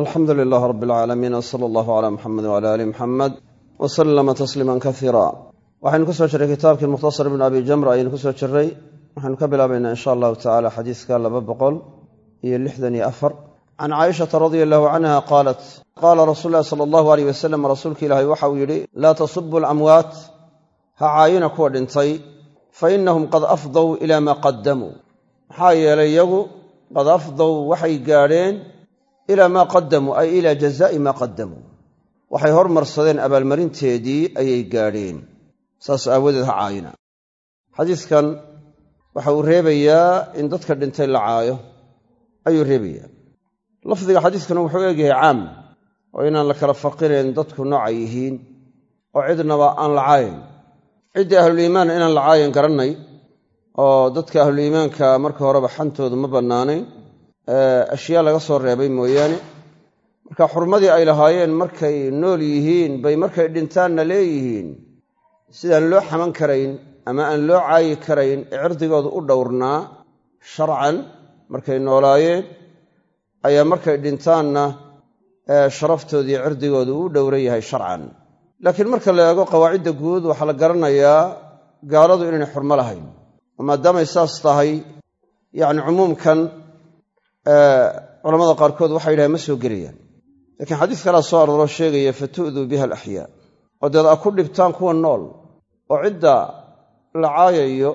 alxamdu lilaah rab alcaalamiin wsala allahu calaa muxamed wcala aali muxamed wa sallama tasliima kasiira waxaynu ku soo jirray kitaabkii mukhtasar ibn abi jamra ayaynu ku soo jirray waxaynu ka bilaabaynaa in sha allahu tacala xadiiska laba boqol iyo lixdan iyo afar. Can caaishata radia allahu canha qaalat qaala rasuul lahi sala allahu aleyh wasalam rasuulka ilaahay waxa uu yidhi laa tasubu alamwaat ha caayina kuwa dhintay fa innahum qad afdow ilaa maa qaddamuu maxaa yeelay ilaa maa qaddamuu ay ilaa jazaa'i maa qaddamuu waxay hormarsadeen abaalmarinteedii ayay gaadheen. Saas aawadeed ha caayina. Xadiidkan waxa uu reebayaa in dadka dhintay la caayo. Ayuu reebayaa. Lafdiga xadiidkana wuxuu eegyahay caam oo inaan la kala faqirayn dadku noocay yihiin oo cidnaba aan la caayan ciddii ahluliimaan inaan la caayan garannay oo dadka ahluliimaanka marka horeba xantoodu ma bannaanayn ashyaa laga soo reebay mooyaane. Marka xurmadii ay lahaayeen markay nool yihiin bay markay dhintaanna leeyihiin. Sidaan loo xaman karayn ama aan loo caayi karayn ee cirdigooda u dhowrnaa. Sharcan markay noolaayeen ayaa markay dhintaanna sharaftoodii cirdigooda u dhowran yahay sharcan. Laakiin marka la eego qawaacidda guud waxaa la garanayaa gaaladu inaynay xurmo lahayn. Oo maadaamay saas tahay yacni cumuumkan culamada qaarkood waxay yidhahen ma soo gelayaan. Laakiin xadiis kalaa soo arooroo sheegaya fatu'duu biha alaxyaa oo deed a ku dhibtaan kuwa nool oo cidda la caayayo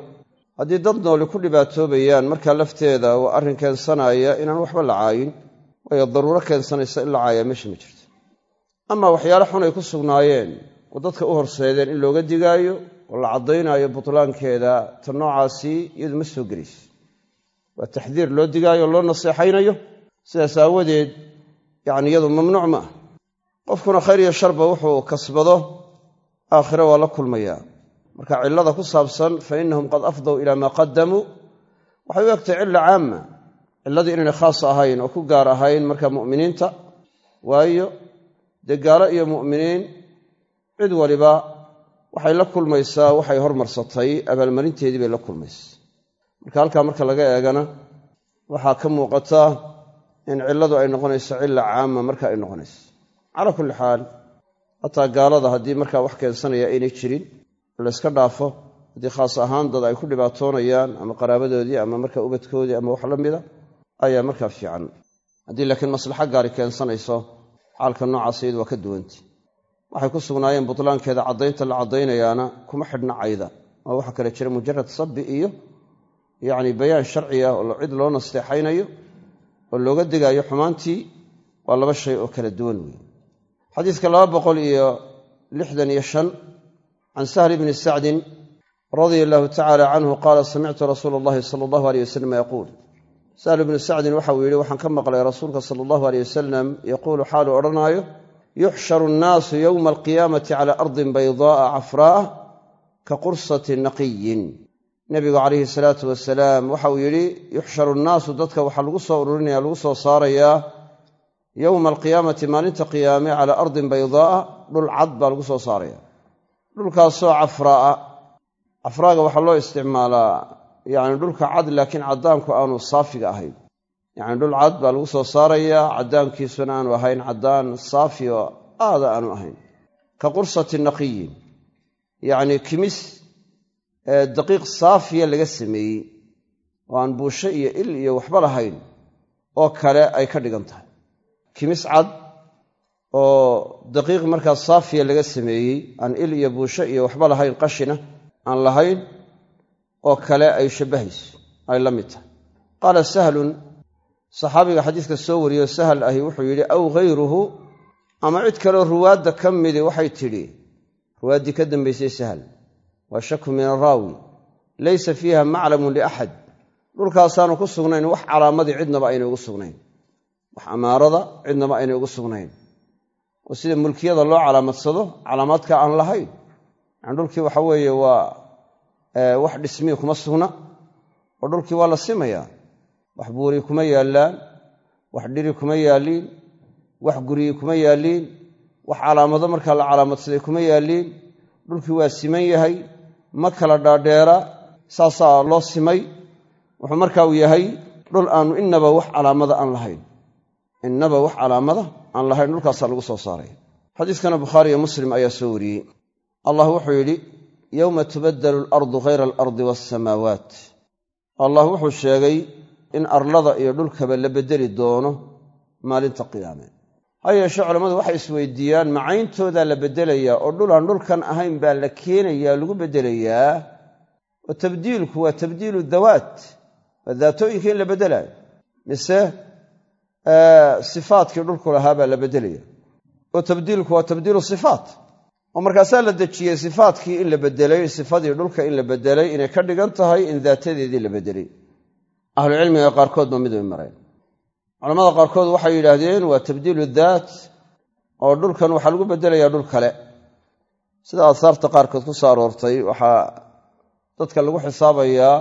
haddii dad nooli ku dhibaatoobayaan markaa lafteeda waa arrin keensanaya inaan waxba la caayin waayo daruuro keensanaysa in la caayaa meesha ma jirto. Ama waxyaale xun ay ku sugnaayeen oo dadka u horseedeen in looga digaayo oo la caddaynaayo butlaankeeda ta noocaasi iyadu ma soo gelayso waa taxdiir loo digaayo loo naseexaynayo. Sidaas aawadeed yacni iyadu mamnuuc ma ah qofkuna khayr iyo sharba wuxuu kasbado aakhire waa la kulmayaa. Marka cillada ku saabsan fa innahum qad afdow ilaa maa qaddamuu waxay u egtay cilla caama cilladii inaynay khaas ahayn oo ku gaar ahayn marka mu'miniinta. Waayo dee gaalo iyo mu'miniin cid waliba waxay la kulmaysaa waxay hormarsatay abaalmarinteedii bay la kulmaysa marka halkaa marka laga eegana waxaa ka muuqata in cilladu ay noqonayso cilla caama marka ay noqonayso. Calaa kulli xaal hataa gaalada haddii markaa wax keensanaya aynay jirin layska dhaafo haddii khaas ahaan dad ay ku dhibaatoonayaan ama qaraabadoodii ama markaa ubadkoodii ama wax la mida ayaa markaa fiican. Haddii laakiin maslaxo gaari keensanayso xaalka noocaas iyadu waa ka duwanti. Waxay ku sugnaayeen butlaankeeda caddaynta la caddaynayaana kuma xidhna cayda. Oo waxaa kale jira mujarad sabbi iyo yacni bayaan sharci ah oo cid loo nasteexaynayo oo looga digaayo xumaantii waa laba shay oo kala duwan weeye xadiiska laba boqol iyo lixdan iyo shan can sahl bni sacdin radia allahu tacala canhu qaala samictu rasuula allahi sala allahu aleyh wasalam yaquul. Sahl bnu sacdin waxa uu yidhi waxaan ka maqlay rasuulka sala allahu aleyh wasalam yaquulu xaaluu odhanaayo yuxsharu annaasu yowma alqiyaamati cala ardin baydaaa cafraa'ah ka qursati naqiyin nebigu calayhi salaatu wasalaam waxa uu yidhi yuxsharu nnaasu dadka waxaa lagu soo ururinaya lagu soo saarayaa yowma alqiyaamati maalinta qiyaame calaa ardin baydaa'a dhul cad baa lagu soo saaraya. Dhulkaasoo cafraa'a cafraaga waxaa loo isticmaalaa yacni dhulka cad laakiin caddaanku aanu saafiga ahayn. Yacni dhul cad baa lagu soo saarayaa caddaankiisuna aanu ahayn caddaan saafi oo aada aanu ahayn. Ka qursati naqiyin. Yacni kimis daqiiq saafiya laga sameeyey oo aan buusho iyo il iyo waxba lahayn oo kale ay ka dhigan tahay. Kimis cad oo daqiiq markaa saafiya laga sameeyey aan il iyo buusho iyo waxba lahayn qashina aan lahayn oo kale ay shabbahayso ay la mid tahay. Qaala sahlun saxaabiga xadiiska soo wariyo sahal ahi wuxuu yidhi aw hayruhu ama cid kaleo ruwaadda ka midi waxay tidhi. Ruwaaddii ka dambaysay sahal waa shaku min araawi laysa fiiha maclamun liaxad dhulkaasaanu ku sugnayn wax calaamadii cidnaba aynay ugu sugnayn. Wax amaarada cidnaba aynay ugu sugnayn. Oo sida mulkiyada loo calaamadsado calaamaadka aan lahayn. Yani dhulkii waxa weeye waa wax dhismii kuma sugna oo dhulkii waa la simayaa. Wax buuri kuma yaallaan wax dhiri kuma yaalliin wax guryi kuma yaalliin wax calaamado markaa la calaamadsaday kuma yaalliin dhulkii waa siman yahay ma kala dhaadheera saasaa loo simay. Wuxuu marka uu yahay dhul aanu innaba wax calaamada aan lahayn. Innaba wax calaamada aan lahayn dhulkaasaa lagu soo saaraya xadiiskana bukhaari iyo muslim ayaa soo wariyey. Allah wuxuu yidhi yowma tubaddalu alardu ghayra alardi waasamaawaat allah wuxuu sheegay in arlada iyo dhulkaba la beddeli doono maalinta qiyaame ha yeeshee culammadu waxay isweydiiyaan macayntoodaa la beddelayaa oo dhul aan dhulkan ahayn baa la keenayaa lagu beddelayaa oo tabdiilku waa tabdiilu dawaat waa daatooyinka in la beddelaayo mise sifaadkii dhulku lahaa baa la beddelaya oo tabdiilku waa tabdiilu sifaat. Oo markaasaa la dejiyey sifaadkii in la beddelay sifadii dhulka in la beddelay inay ka dhigan tahay in daatadeedii la beddelay ahlucilmiga qaarkoodba mid bay mareen culamada qaarkood waxay yidhaahdeen waa tabdiilu daat oo dhulkan waxaa lagu beddelayaa dhul kale. Sida aasaarta qaarkood ku soo aroortay waxaa dadka lagu xisaabayaa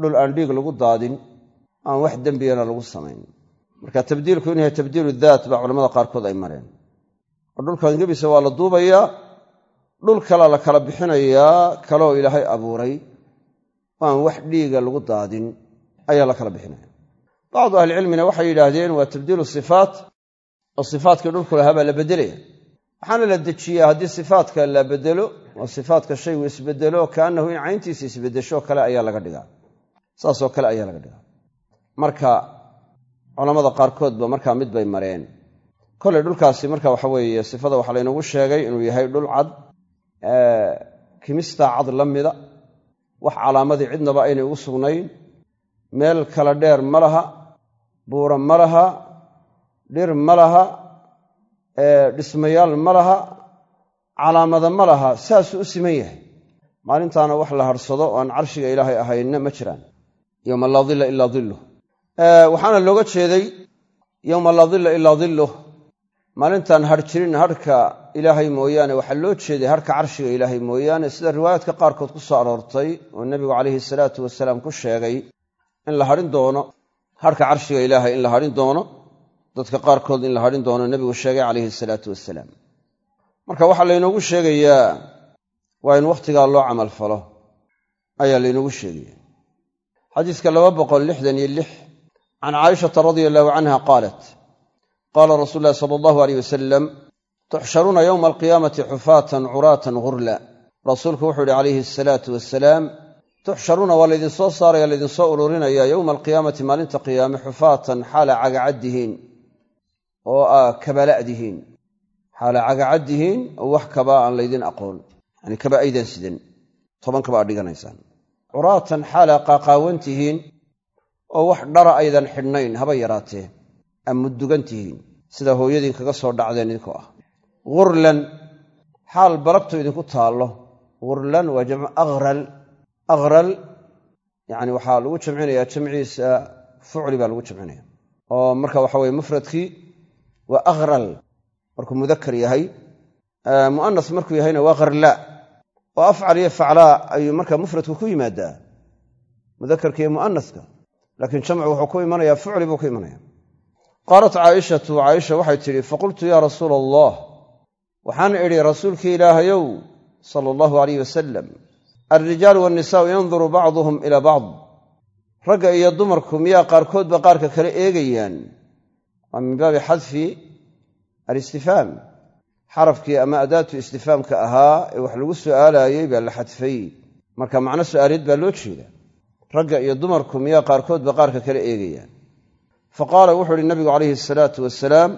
dhul aan dhiig lagu daadin aan wax dembiyana lagu samayn. Marka tabdiilku inuu yahay tabdiilu daat baa culamada qaarkood ay mareen. Oo dhulkan gebisa waa la duubayaa dhul kalea la kala bixinayaa kaleoo ilaahay abuuray oo aan wax dhiiga lagu daadin ayaa la kala bixinaya bacdu ahlicilmina waxay yidhaahdeen waa tabdiilu sifaat oo sifaatkii dhulku lahaa baa la beddelaya. Waxaana la dejiyaa haddii sifaatka la beddelo oo sifaatka shaygu isbeddelo kaannahu in cayntiisa isbeddesho kale ayaa laga dhigaa. Saasoo kale ayaa laga dhigaa. Marka culammada qaarkoodba markaa mid bay mareen. Kolay dhulkaasi marka waxa weeye sifada waxaa laynagu sheegay inuu yahay dhul cad kimistaa cad la mida. Wax calaamadii cidnaba aynay ugu sugnayn. Meel kala dheer ma buura ma laha dhir ma laha dhismayaal ma laha calaamada ma laha saasuu u siman yahay. Maalintaana wax la harsado oo aan carshiga ilaahay ahaynna ma jiraan. Yowma laa dilla ilaa dilluh waxaana looga jeeday yowma laa dilla ilaa dilluh maalintaan har jirin harhka ilaahay mooyaane waxaa loo jeeday harhka carshiga ilaahay mooyaane sida riwaayaadka qaarkood ku soo aroortay oo nebigu calayhi salaatu wasalaam ku sheegay in la hadhin doono harhka carshiga ilaahay in la hadhin doono dadka qaarkood in la hadhin doono nebigu sheegay calayhi salaatu wasalaam marka waxaa laynoogu sheegayaa waa in wakhtigaa loo camal falo ayaa laynoogu sheegaya. Xadiiska laba boqol lixdan iyo lix can caaishata radia allahu canha qaalat qaala rasuulu ulahi sala allahu aleyh wasalam tuxsharuuna yowma alqiyaamati xufaatan curaatan ghurla. Rasuulku wuxuu yihi calayhi asalaatu wasalaam tuxsharuuna waa laydinsoo saaraya laydinsoo ururinaya yowma alqiyaamati maalinta qiyaame xufaatan xaala cagacaddihiin oo aa kabala'dihiin. Xaala cagacaddihiin oo wax kabaa aan laydin aqoon. Yani kaba aydan sidan toban kaba aad dhiganaysaan. Curaatan xaala qaaqaawantihiin oo wax dhara aydan xidhnayn haba yaraatee aad muddugan tihiin sida hooyadiin kaga soo dhacdeen idinkoo ah. Ghurlan xaal balagtu idinku taallo. Akhral akhral yacni waxaa lagu jamcinayaa jamciisa fucli baa lagu jamcinaya oo marka waxa weye mufradkii waa akhral markuu mudakar yahay mu'anas markuu yahayna waa kharlaa oo afcal iyo faclaa ayuu marka mufradku ku yimaadaa mudakarka iyo mu'anaska laakiin jamcu wuxuu ku imanayaa fucli buu ku imanaya qaalat caaishatu caaisha waxay tidhi faqultu yaa rasuula allah waxaan idhi rasuulkii ilaahayow sala allahu alayh wasalam alrijaalu waannisaau yanduru bacduhum ilaa bacd ragga iyo dumarku miyaa qaarkoodba qaarka kale eegayaan. Waa min baabi xadfi alistifhaam xarafkii ama adaatu istifhaamka ahaa ee wax lagu su'aalaayey baa la xadfay marka macno su'aaleed baa loo jeeda. Ragga iyo dumarku miyaa qaarkoodba qaarka kale eegayaan. Fa qaala wuxuu ihi nabigu calayhi asalaatu wasalaam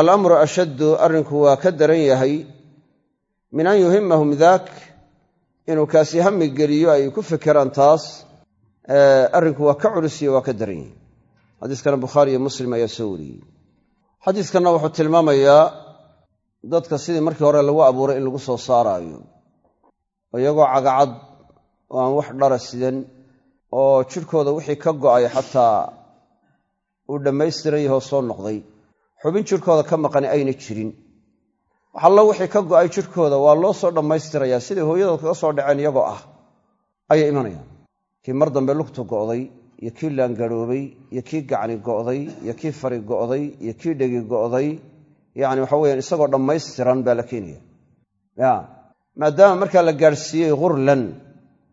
alamru ashaddu arrinku waa ka daran yahay. Min an yuhimahum daak inuu kaasi hami geliyo ay ku fekeraan taas arrinku waa ka culisiyo waa ka daran yahay. Xadiiskana bukhaari iyo muslim ayaa soo wariyey. Xadiiskanna wuxuu tilmaamayaa dadka sidii markii hore lagu abuuray in lagu soo saaraayo. Iyagoo cagacad oo aan wax dhara sidan oo jidhkooda wixii ka go'ay xataa uu dhammaystiran yahoo soo noqday xubin jidhkooda ka maqani ayna jirin waxallo wixii ka go'ay jidhkooda waa loo soo dhammaystirayaa siday hooyadood kaga soo dhaceen iyagoo ah ayay imanayaan. Kii mar dambe lugtu go'day iyo kii laangaroobay iyo kii gacni go'day iyo kii fari go'day iyo kii dhegi go'day yacni waxa weyaan isagoo dhammaystiran baa la keenaya. Ya maadaama markaa la gaadhsiiyey ghurlan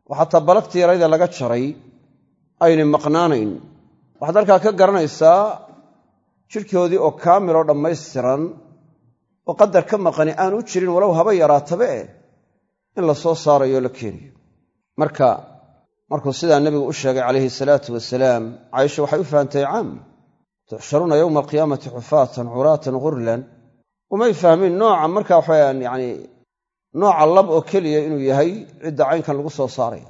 oo xataa yarayda laga jaray aynay maqnaanayn. Waxaad halkaa ka garanaysaa jidhkoodii oo kaamiloo dhammaystiran oo qadar ka maqani aan u jirin walow haba yaraatabe eh in la soo saarayo la keenayo marka markuu sidaa nebigu u sheegay calayhi salaatu wasalaam caaisha waxay u fahamtay caam tuxsharuuna yowma alqiyaamati xufaatan curaatan ghurlan. Umay fahmin nooca marka waxaweyaan yacni nooca lab oo keliya inuu yahay cidda caynkan lagu soo saaraya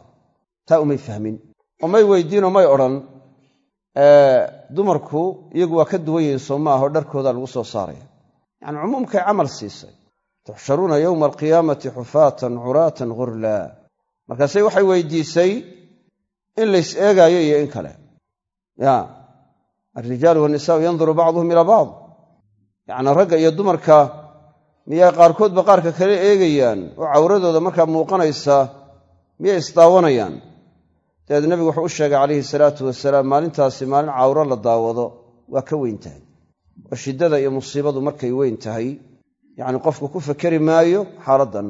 taa umay fahmin. Oo may weydiinoo may odhan dumarku iyagu waa ka duwan yihiin soo maaho dharkooda lagu soo saaraya yacni cumuumkay camal siisay. Tuxsharuuna yowma alqiyaamati xufaatan curaatan ghurla. Markaase waxay weydiisay in lays eegaayo iyo in kale. Ya alrijaalu wannisaau yanduru bacduhum ilaa bacd. Yacni ragga iyo dumarka miyay qaarkoodba qaarka kale eegayaan oo cawradooda markaa muuqanaysa miyay isdaawanayaan. Dabeed nebigu wuxuu u sheegay calayhi salaatu wasalaam maalintaasi maalin cawro la daawado. Waa ka weyn tahay oo shiddada iyo musiibadu markay weyn tahay yacni qofku ku fekeri maayo xaaladdan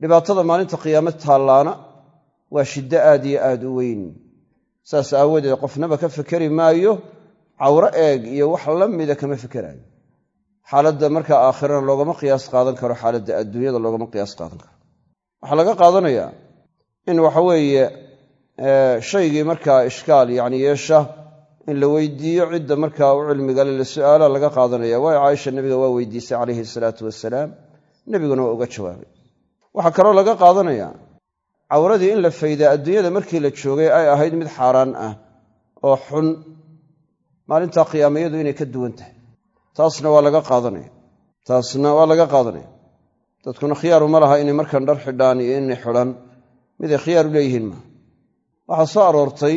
dhibaatada maalinta qiyaamo taallaana waa shiddo aad iyo aad u weyn. Saas aawadeed qofnaba ka fekeri maayo cawro eeg iyo wax la mida kama fekeraayo. Xaaladda markaa aakhirana loogama qiyaas qaadan karo xaaladda adduunyada loogama qiyaas qaadan karo. Waxaa laga qaadanayaa in waxaweeye shaygii markaa ishkaal yacni yeesha in la weydiiyo cidda markaa u cilmigale la su'aala laga qaadanaya. Waayo caaisha nebiga waa weydiisay calayhi salaatu wasalaam nebiguna waa uga jawaabay. Waxaa kaloo laga qaadanayaa cawradii in la faydaa adduunyada markii la joogay ay ahayd mid xaaraan ah oo xun. Maalintaa qiyaamayadu inay ka duwan tahay. Taasna waa laga qaadanaya. Taasna waa laga qaadanaya. Dadkuna khiyaaru ma laha inay markan dhar xidhaan iyo inay xidhan miday khiyaar u leeyihiin maa waxaa soo aroortay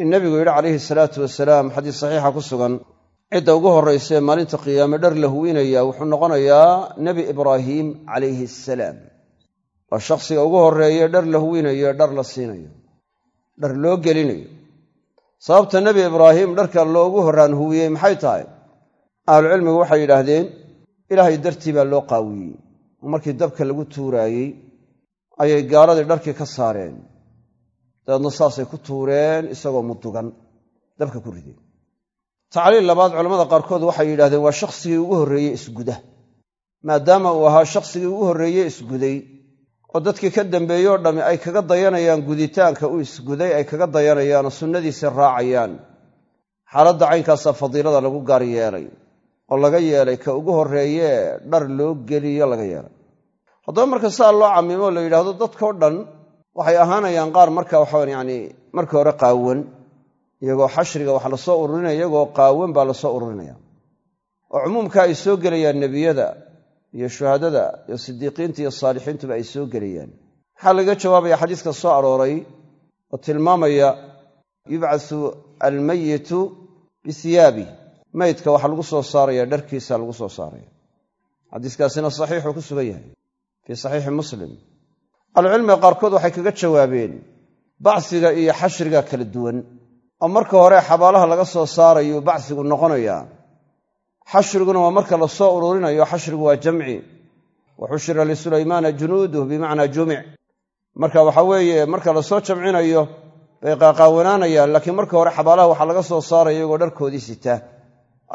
in nebigu yidhi calayhi salaatu wasalaam xadiis saxiixa ku sugan cidda ugu horraysaee maalinta qiyaame dhar la huwinaya wuxuu noqonayaa nebi ibraahiim calayhi asalaam waa shakhsiga ugu horreeye dhar la huwinayo dhar la siinayo dhar loo gelinayo. Sababta nebi ibraahim dharka loogu horraan huwiyey maxay tahay? Ahlucilmigu waxay yidhaahdeen ilaahay dartii baa loo qaawiyey. Markii dabka lagu tuuraayey ayay gaaladii dharkii ka saareen dabeedna saasay ku tuureen isagoo mudugan dabka ku rideen. Tacliil labaad culammada qaarkood waxay yidhahdeen waa shakhsigii ugu horreeyey isguda maadaama uu ahaa shakhsigii ugu horreeye isguday oo dadkii ka dambeeyey oo dhammi ay kaga dayanayaan guditaanka u isguday ay kaga dayanayaanoo sunnadiisa raacayaan xaaladda caynkaasaa fadiilada lagu gaar yeelay oo laga yeelay ka ugu horreeyee dhar loo geliyo laga yeelay. Haddaba marka saa loo camimo la yidhaahdo dadkao dhan waxay ahaanayaan qaar marka waxaan yacni markii hore qaawan iyagoo xashriga wax la soo ururinaya iyagoo qaawan baa la soo ururinaya. Oo cumuumka ay soo gelayaan nebiyada iyo shuhadada iyo sidiiqiinta iyo saalixiintuba ay soo gelayaan. Maxaa laga jawaabaya xadiiska soo arooray oo tilmaamaya yubcasu almayitu bihiyaabi maydka waxaa lagu soo saaraya dharkiisa lagu soo saaraya. Xadiiskaasina saxiixuu ku sugan yahay fii saxiixi muslim ahlucilmiga qaarkood waxay kaga jawaabeen bacsiga iyo xashriga kala duwan oo marka hore xabaalaha laga soo saarayuu bacsigu noqonayaa. Xashriguna waa marka la soo ururinayo xashrigu waa jamci. Wa xushira lisulaymaana junuuduh bimacnaa jumic. Marka waxa weeye marka la soo jamcinayo bay qaaqaawanaanayaan laakiin marka hore xabaalaha waxaa laga soo saaraya iyagoo dharkoodii sita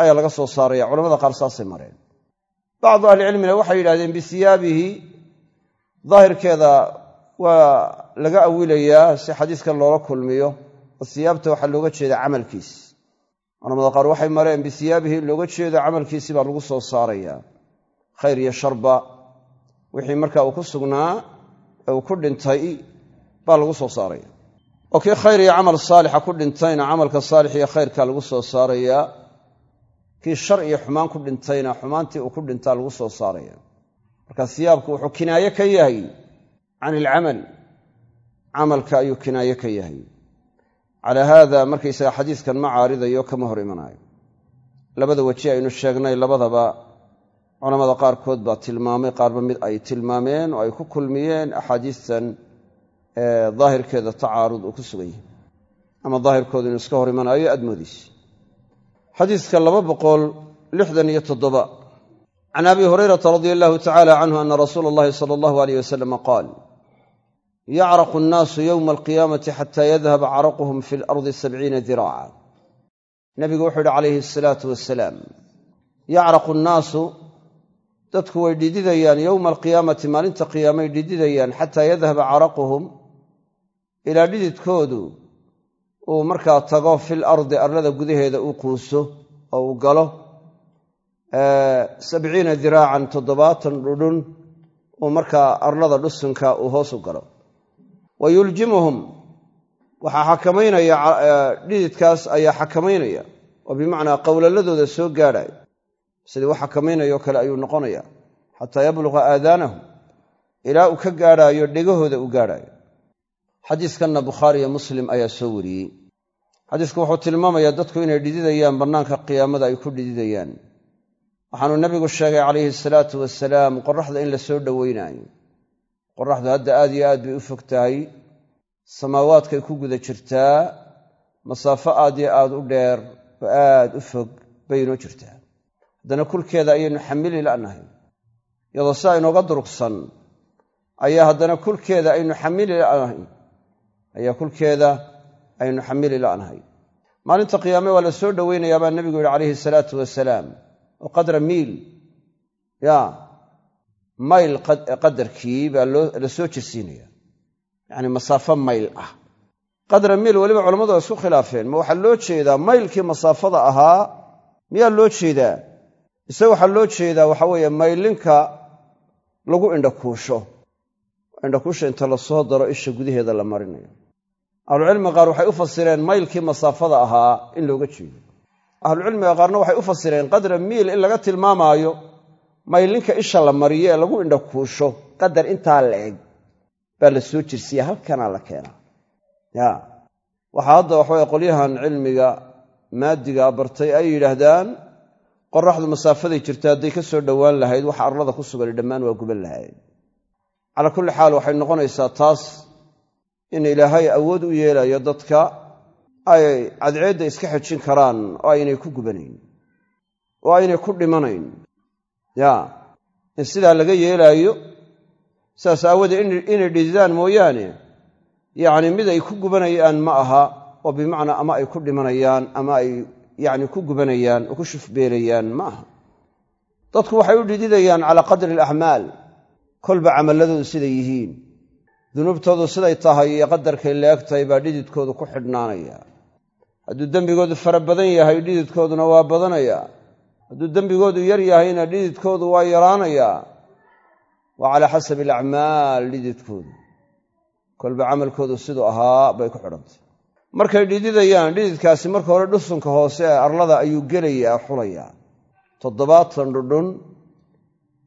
ayaa laga soo saaraya culamada qaar saasay mareen. Bacdu ahlicilmina waxay yidhahdeen bisiyaabihi daahirkeeda waa laga awilayaa si xadiiskan loola kulmiyo oo siyaabta waxaa looga jeeda camalkiis. Culamada qaar waxay mareen bisiyaabihi in looga jeedo camalkiisii baa lagu soo saarayaa. Khayr iyo sharba wixii marka uu ku sugnaa ee uu ku dhintay baa lagu soo saaraya. Oo kii khayr iyo camal saalixa ku dhintayna camalka saalix iyo khayrka lagu soo saarayaa kii shar iyo xumaan ku dhintayna xumaantii uu ku dhintaa lagu soo saaraya marka siyaabku wuxuu kinaaye ka yahay. Can ilcamal camalka ayuu kinaaye ka yahay. Calaa haada markaysaga xadiiskan ma caaridayo kama hor imanaayo. Labada weji aynu sheegnay labadaba culamada qaarkood baa tilmaamay qaarba mid ay tilmaameen oo ay ku kulmiyeen axaadiistan daahirkeeda tacaarud uu ku sugan yahay. Ama daahirkoodu inuu iska hor imanaayo aad moodiis xadiiska laba boqol lixdan iyo toddoba can abi hurayrata radia allahu tacala canhu ana rasuula allahi sala allahu aleyh wasalama qaal yacraqu annaasu yowma alqiyaamati xata yadhaba caraquhum fi lardi sabciina diraaca nebigu wuxuu yidhi calayhi asalaatu wasalaam yacraqu nnaasu dadku way dhididayaan yowma alqiyaamati maalinta qiyaamay dhididayaan xataa yadhaba caraquhum ilaa dhididkoodu uu markaa tago fil ardi arlada gudaheeda uu quuso oo uu galo sabciina diraacan toddobaatan dhudhun uu markaa arlada dhusunka uu hoos u galo. Wa yuljimuhum waxaa xakamaynaya dhididkaas ayaa xakamaynaya oo bimacnaa qowlaladooda soo gaadhaya sidii wax xakamaynayoo kale ayuu noqonaya xataa yabluqa aadaanahum ilaa uu ka gaadhaayo dhegahooda uu gaadhaayo. Xadiiskanna bukhaari iyo muslim ayaa soo wariyey. Xadiisku wuxuu tilmaamayaa dadku inay dhididayaan bannaanka qiyaamada ay ku dhididayaan waxaanuu nebigu sheegay calayhi salaatu wasalaam qoraxda in la soo dhoweynaayo qoraxdu hadda aad iyo aad bay u fog tahay samaawaadkay ku guda jirtaa masaafo aad iyo aad u dheer oo aad u fog bay inoo jirtaa. Haddana kulkeeda ayaynu xamili la'nahay iyadoo si aynooga durugsan ayaa haddana kulkeeda aynu xamili la'nahay ayaa kulkeeda aynu xamili la'nahay. Maalinta qiyaame waa la soo dhoweynayaa baa nebigu yidhi calayhi salaatu wasalaam oo qadra miil. Ya mayl qadarkii baa la soo jirsiinaya yacni masaafo mayl ah. Qadra miil weliba culammadu isku khilaafeen. Ma waxaa loo jeedaa maylkii masaafada ahaa? Miyaa loo jeedaa? Ise waxaa loo jeedaa waxa weeye maylinka lagu indhakuusho. Indhakuusha inta la soo daro isha gudaheeda la marinayo. Ahlucilmiga qaar waxay u fasireen maylkii masaafada ahaa in looga jeedo ahlucilmiga qaarna waxay u fasireen qadra miil in laga tilmaamaayo maylinka isha la mariyo ee lagu indhakuusho qadar intaa la eg. Baa la soo jirsiya halkanaa la keenaa. Ya. Waxaa hadda waxaweye qolyahan cilmiga maadiga bartay ay yidhaahdaan qoraxdu masaafaday jirta hadday ka soo dhowaan lahayd waxa arlada ku sugan dhammaan waa guban lahayd. Calaa kulli xaal waxay noqonaysaa taas in ilaahay awood u yeelayo dadka ay cadceedda iska xejin karaan oo aynay ku gubanayn oo aynay ku dhimanayn. Ya in sidaa laga yeelaayo saas aawoodee inay dhididaan mooyaane yacni mid ay ku gubanayaan ma aha oo bimacnaa ama ay ku dhimanayaan ama ay yacni ku gubanayaan oo ku shufbeelayaan ma aha. Dadku waxay u dhididayaan calaa qadri alacmaal kolba camalladoodu siday yihiin. Dunuubtoodu siday tahay iyo qadarkay la eg tahay baa dhididkoodu ku xidhnaanaya hadduu dembigoodu fara badan yahay dhididkooduna waa badanaya. Hadduu dembigoodu yar yahayna dhididkoodu waa yaraanayaa waa calaa xasabi alacmaal dhididkoodu. Kolba camalkoodu siduu ahaa bay ku xidhantay. Markay dhididayaan dhididkaasi marka hore dhusunka hoose ee arlada ayuu gelayaa xulayaa toddobaatan dhudhun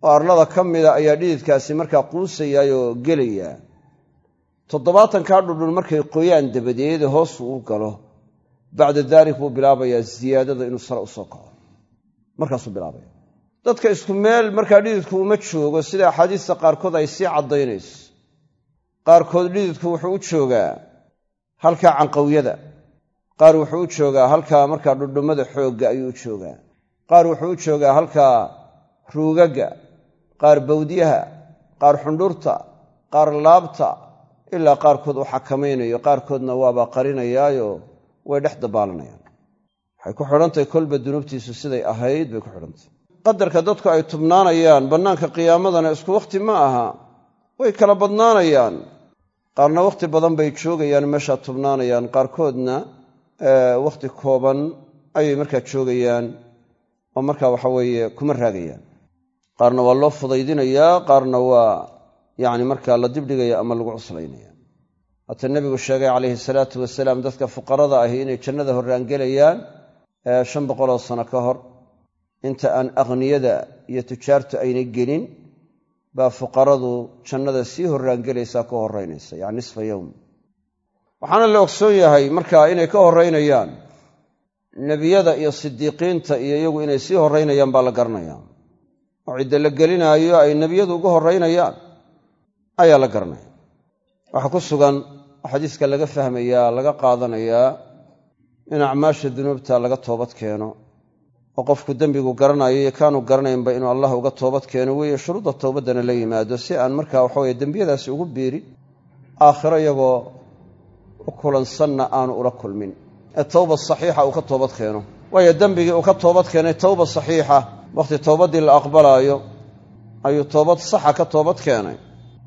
oo arlada ka mida ayaa dhididkaasi markaa quusayaayoo gelayaa toddobaatankaa dhudhun markay qoyaan dabadeed hoos uu galo bacda daalik buu bilaabayaa ziyaadada inuu sare u soo kaco. Markaasuu bilaabaya. Dadka isku meel markaa dhididku uma joogo sida axaadiista qaarkood ay sii caddaynayso. Qaarkood dhididku wuxuu u joogaa halkaa canqawyada. Qaar wuxuu u joogaa halkaa markaa dhudhummada xoogga ayuu u joogaa. Qaar wuxuu u joogaa halkaa ruugagga qaar bawdyaha qaar xundhurta qaar laabta ilaa qaarkood uu xakamaynayo qaarkoodna waaba qarinayaayo way dhex dabaalanayaan. Waxay ku xidhantahay kolba dunuubtiisu siday ahayd bay ku xidhantahy qadarka dadku ay tubnaanayaan bannaanka qiyaamadana isku wakhti ma aha way kala badnaanayaan. Qaarna wakhti badan bay joogayaan meeshaa tubnaanayaan. Qaarkoodna wakhti kooban ayay markaa joogayaan oo markaa waxa weeye kuma raagayaan. Qaarna waa loo fudaydinayaa qaarna waa yacni markaa la dibdhigaya ama lagu cuslaynaya haata nebigu sheegay calayhi salaatu wasalaam dadka fuqarada ahi inay jannada horraangelayaan shan boqoloo sano ka hor. Inta aan akhniyada iyo tujaartu aynay gelin baa fuqaradu jannada sii horraangelaysaa ka horraynaysa yani nisfa yowm. Waxaana la ogsoon yahay markaa inay ka horraynayaan nebiyada iyo sidiiqiinta iyo iyagu inay sii horraynayaan baa la garanayaa. Oo cidda la gelinaayo ay nebiyadu uga horraynayaan ayaa la garanaya waxaa ku sugan xadiiska laga fahmayaa laga qaadanayaa in acmaasha dunuubta laga toobad keeno oo qofku dembigu garanayo iyo kaanu garanaynba inuu allah uga toobad keeno weeye shuruudda towbaddana la yimaado si aan markaa waxaweye dembiyadaasi ugu biirin aakhiro iyagoo u kulansanna aanu ula kulmin. Ee towba saxiixa uu ka toobad keeno. Waayo dembigii uu ka toobad keenay towba saxiixa wakhti towbaddii la aqbalaayo ayuu toobad saxa ka toobad keenay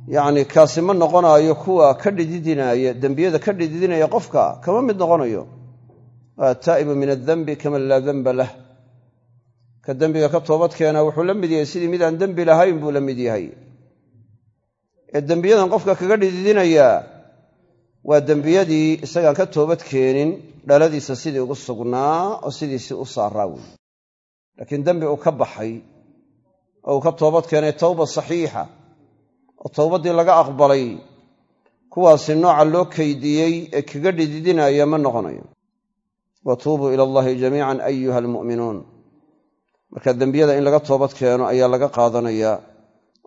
yacni kaasi ma noqonaayo kuwa ka dhididinaaya dembiyada ka dhididinaya qofka kama mid noqonayo. Ataa'ibu min addenbi kaman laa denba lah. Ka dembiga ka toobad keena wuxuu la mid yahay sidii mid aan dembi lahayn buu la mid yahay. Ee dembiyadan qofka kaga dhididinayaa waa dembiyadii isagaan ka toobad keenin dhaladiisa sidii ugu sugnaa oo sidiisii u saaraa wey laakiin dembi uu ka baxay oo uu ka toobad keenay towba saxiixa oo towbaddii laga aqbalay kuwaasi nooca loo kaydiyey ee kaga dhididinaya ma noqonayo. Wa tuubuu ila allahi jamiican ayuha almu'minuun marka dembiyada in laga toobad keeno ayaa laga qaadanayaa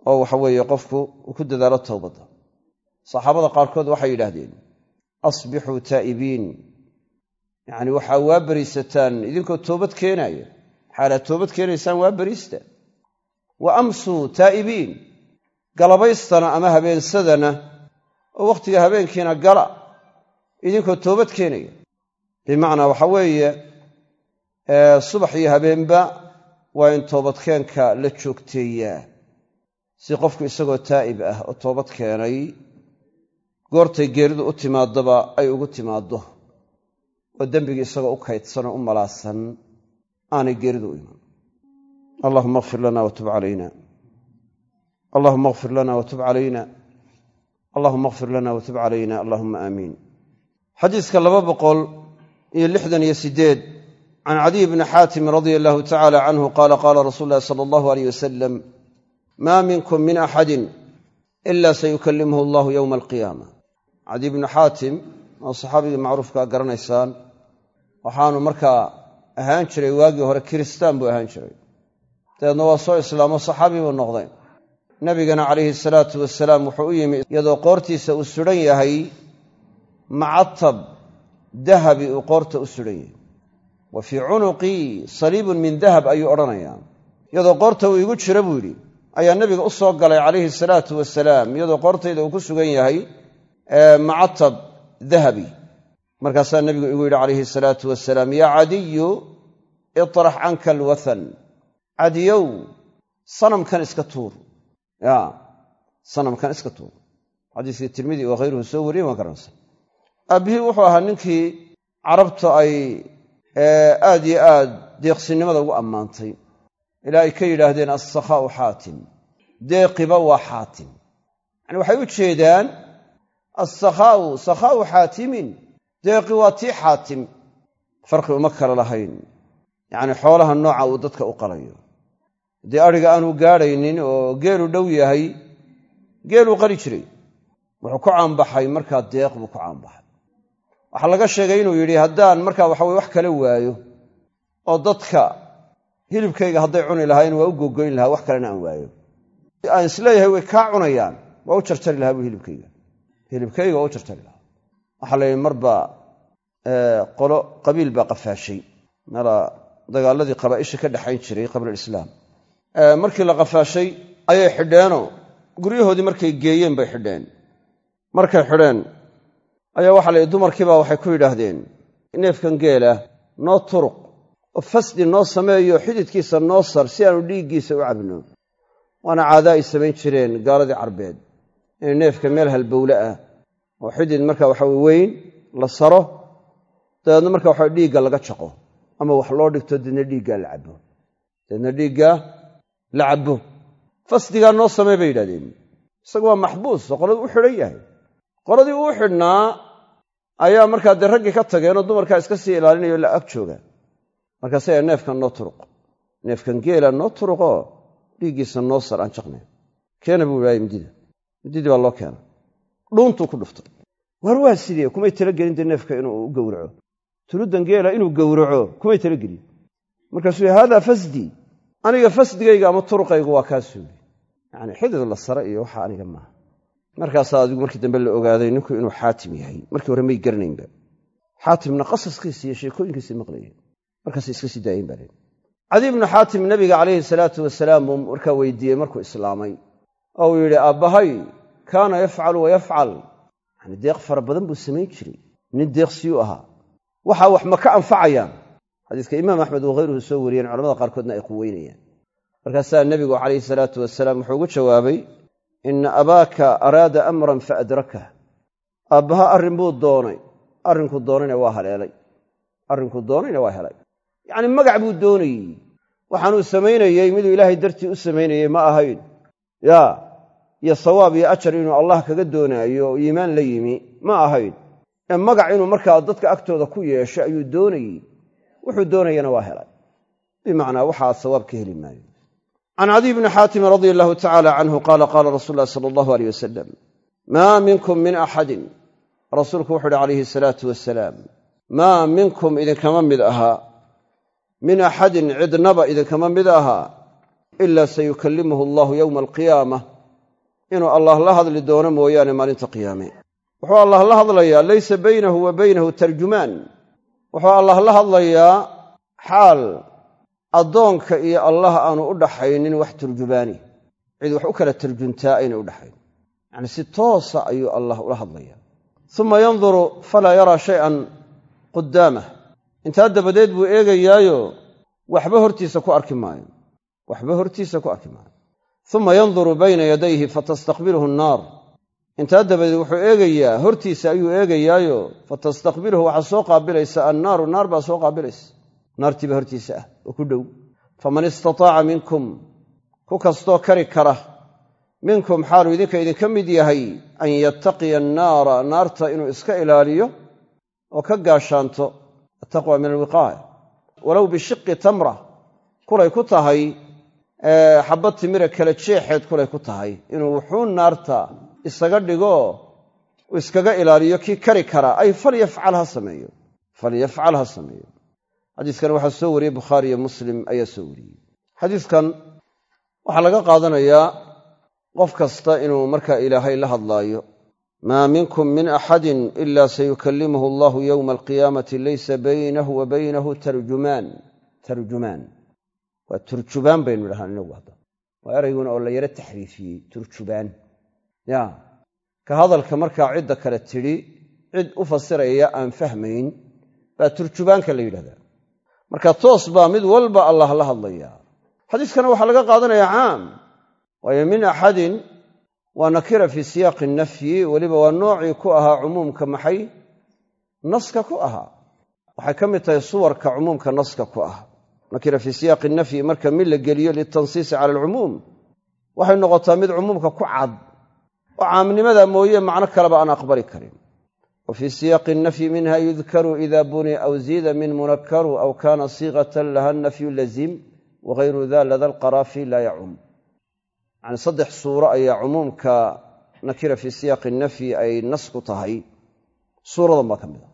oo waxa weeye qofku uu ku dadaalo towbadda saxaabada qaarkood waxay yidhaahdeen asbixuu taa'ibiin. Yacni waxaa waa beriisataan idinkoo toobad keenaaya xaalaad toobad keenaysaan waa beriista. Wa amsuu taa'ibiin galabaystana ama habeensadana oo wakhtiga habeenkiina gala idinkoo toobad keenaya. Bimacnaa waxa weeye subax iyo habeenba waa in toobadkeenka la joogteeyaa si qofku isagoo taa'ib ah oo toobad keenay goortay geeridu u timaaddoba ay ugu timaaddo oo dembigii isagoo u kaydsanoo u malaasan aanay geeridu u iman. Allahuma akfir lana watub calayna allahuma akfir lana watub calayna allahuma akfir lana watub calayna allahuma aamiin xadiiska laba boqol iyo lixdan iyo sideed can cadiy bni xaatim radia allahu tacala canhu qaala qaala rasuulu llahi sala allahu aleyh wasalam maa minkum min axadin ila sayukallimuhu allahu yowma alqiyaama. Cadiy bnu xaatim oo saxaabigii macruufkaa garanaysaan waxaanu markaa ahaan jiray waagii hore kiristaan buu ahaan jiray. Dabeedna waa soo islaamo saxaabi buu noqday nabigana calayhi salaatu wasalaam wuxuu u yimi iyadoo qoortiisa uu sudan yahay macatab dahabi uu qoorta u sudan yahay. Wa fii cunuqii saliibun min dahab ayuu odhanayaa. Iyadoo qoorta uu igu jira buu yidhi ayaa nebiga u soo galay calayhi salaatu wasalaam iyadoo qoortayda uu ku sugan yahay macatab dahabi. Markaasaa nebigu igu yidhi calayhi salaatu wasalaam yaa cadiyu itrax canka alwathan. Cadiyow sanamkan iska tuur ya sanamkan iska tuur. Xadiiskii tirmidi wa khayruhu soo wariyey waan garanaysa aabbihii wuxuu ahaa ninkii carabta ay aad yo aad deeqsinimada ugu ammaantay. Ilaa ay ka yidhaahdeen assakhaa'u xaatim. Deeqiba waa xaatim. Yani waxay u jeedaan assakhaa'u sakhaa'u xaatimin. Deeqi waa tii xaatim. Farqi uma kale lahayn. Yacni xoolaha nooca uu dadka u qalayo haddii adhiga aanu gaadhaynin oo geelu dhow yahay geeluu qali jiray. Wuxuu ku caanbaxay markaa deeq buu ku caanbaxay. Waxaa laga sheegay inuu yidhi haddaan markaa waxaweye wax kala waayo oo dadka hilibkayga hadday cuni lahaayeen waa u gogoyn lahaa wax kalena aan waayo. Aan is leeyahay way kaa cunayaan waa u jarjari lahaa buu hilibkayga. Hilibkayga waa u jarjari lahaa. Waxaa la yidhi marba qolo qabiil baa qafaashay. Mala dagaaladii qabaa'isha ka dhexayn jiray qabla alislaam markii la qafaashay ayay xidheenoo. Guryahoodii markay geeyeen bay xidheen. Markay xidheen ayaa waxaa la yidhi dumarkiibaa waxay ku yidhaahdeen neefkan geela noo turuq oo fasdi noo sameeyo xididkiisa noo sar si aanu dhiiggiisa u cabno. Waana caada ay samayn jireen gaaladii carbeed. Inay neefka meel halbowle ah oo xidid marka waxa weyn la saro. Dabeedna marka waxa dhiigga laga jaqo ama wax loo dhigto deedna dhiiggaa la cabo deedna dhiiggaa la cabbo. Fasdigaa noo samey bay yidhahdeen. Isagu waa maxbuus oo u xidhan yahay. Qoladii uu xidhnaa ayaa markaa dee raggii ka tageenoo dumarkaa iska sii ilaalinayo la ag jooga markaase neefkan noo turuq. Neefkan geela noo turuqoo dhiiggiisa noo sar aan jaqnay keena buu idhahay midida mididii baa loo keena dhuuntuu ku dhuftay. Waar waa sidee? Kumay talagelin dee neefka inuu u gowraco? Tuludan geela inuu gowraco kumay talagelin markaasuu yhi haadaa fasdii aniga fasdigayga ama turuqaygu waa kaasuu yidhi yacni la sare iyo waxa aniga maaha. Markaasaa adigu markii dambe la ogaaday ninku inuu xaatim yahay. Markii hore may garanaynba xaatimna qasaskiisi iyo sheekooyinkiisii maqlayeen markaasay iska sii daayeen baa cadi ibnu xaatim nabiga calayhi salaatu wasalaam buu markaa weydiiyey markuu islaamay. Oo uu yidhi aabbahay kaana yafcalu wa yafcal. Yani deeq fara badan buu samayn jiray. Nin deeqsiyuu ahaa. Waxaa wax ma ka anfacayaan xadiiska imaam axmed wakhayruhu soo wariyeen culamada qaarkoodna ay quweynayaan markaasaa nebigu calayhi salaatu wasalaam wuxuu ugu jawaabay ina abaaka araada amran fa adrakah aabbaha arrin buu doonay. Arrinkuu doonayna waa haleelay. Arrinkuu doonayna waa helay. Yacni magac buu doonayey. Waxaanuu samaynayey miduu ilaahay dartii u samaynayey ma ahayn. Yaa iyo sawaab iyo ajar inuu allah kaga doonaayo oo iimaan la yimi ma ahayn. Ee magac inuu markaa dadka agtooda ku yeesho ayuu doonayey wuxuu doonayana waa helay. Bimacnaa waxaa sawaab ka heli maayo. Can cadiy bni xaatimin radia allahu tacala canhu qaala qaala rasuul ulahi sala allahu aleyh wasalam maa minkum min axadin. Rasuulku wuxu uhi calayhi salaatu wasalaam maa minkum idinkama mid ahaa min axadin cidnaba idinkama mid ahaa ilaa sayukallimuhu allahu yowma alqiyaamah. Inuu allah la hadli doono mooyaane maalinta qiyaame. Wuxuu allah la hadlayaa laysa baynahu wa baynahu tarjumaan wuxuu allah la hadlayaa xaal addoonka iyo allah aanu u dhaxaynin wax turjubaani. Cid wax u kala tarjuntaa aynay u dhaxayn. Yacni si toosa ayuu allah ula hadlayaa. Uma yanduru falaa yaraa shay'an qudaamah intaa dabadeed buu eegayaayo waxba hortiisa ku arki maayo. Waxba hortiisa ku arki maayo. Uma yanduru bayna yadayhi fatastaqbiluhu annaar intaa dabadeed wuxuu eegayaa hortiisa ayuu eegayaayo fatastaqbiluhu waxaa soo qaabilaysa annaaru naar baa soo qaabilaysa. Naartiiba hortiisa ah oo ku dhow. Faman istataaca minkum ku kastoo kari kara. Minkum xaaluu idinka idinka mid yahay an yattaqiya annaara naarta inuu iska ilaaliyo oo ka gaashaanto attaqwa min alwiqaaya. Walow bishiqi tamra kulay ku tahay xabbad timira kala jeexeed kulay ku tahay. Inuu wuxuu naarta isaga dhigo uu iskaga ilaaliyo kii kari karaa ay falyafcal ha sameeyo. Falyafcal ha sameeyo. Xadiiskan waxaa soo wariyey bukhaari iyo muslim ayaa soo wariyey. Xadiiskan waxaa laga qaadanayaa qof kasta inuu markaa ilaahay la hadlaayo maa minkum min axadin ila sayukallimuhu allahu yowma alqiyaamati laysa baynahu wa baynahu tarjumaan. Tarjumaan. Waa turjubaan baynu dhahaan inagu hadda waa erayguna oo la yaro taxriifiyey turjubaan ya ka hadalka markaa cidda kale tidhi cid u fasiraya aan fahmayn baa turjubaanka la yidhahdaa. Marka toos baa mid walba allah la hadlayaa. Xadiiskana waxaa laga qaadanayaa caam. Waayo min axadin waa nakira fii siyaaqi nafyi weliba waa noocii ku ahaa cumuumka maxay? Naska ku ahaa. Waxay ka mid tahay suwarka cumuumka naska ku ah nakira fii siyaaqi nafyi marka mid la geliyo litansiisi cala alcumuum waxay noqotaa mid cumuumka ku cad oo mooye macno kaleba aan aqbali karin. Wa fii siyaaqi nafyi minha yudkaru ida buni aw ziida min munakaru aw kana siiqatan laha nafyu lazim wagayru da lada alqaraafi laa yacum yani saddex suuro ayaa cumuumka nakira fii siyaaqi nafyi ay nas ku tahay. Suuradan baa ka mid a.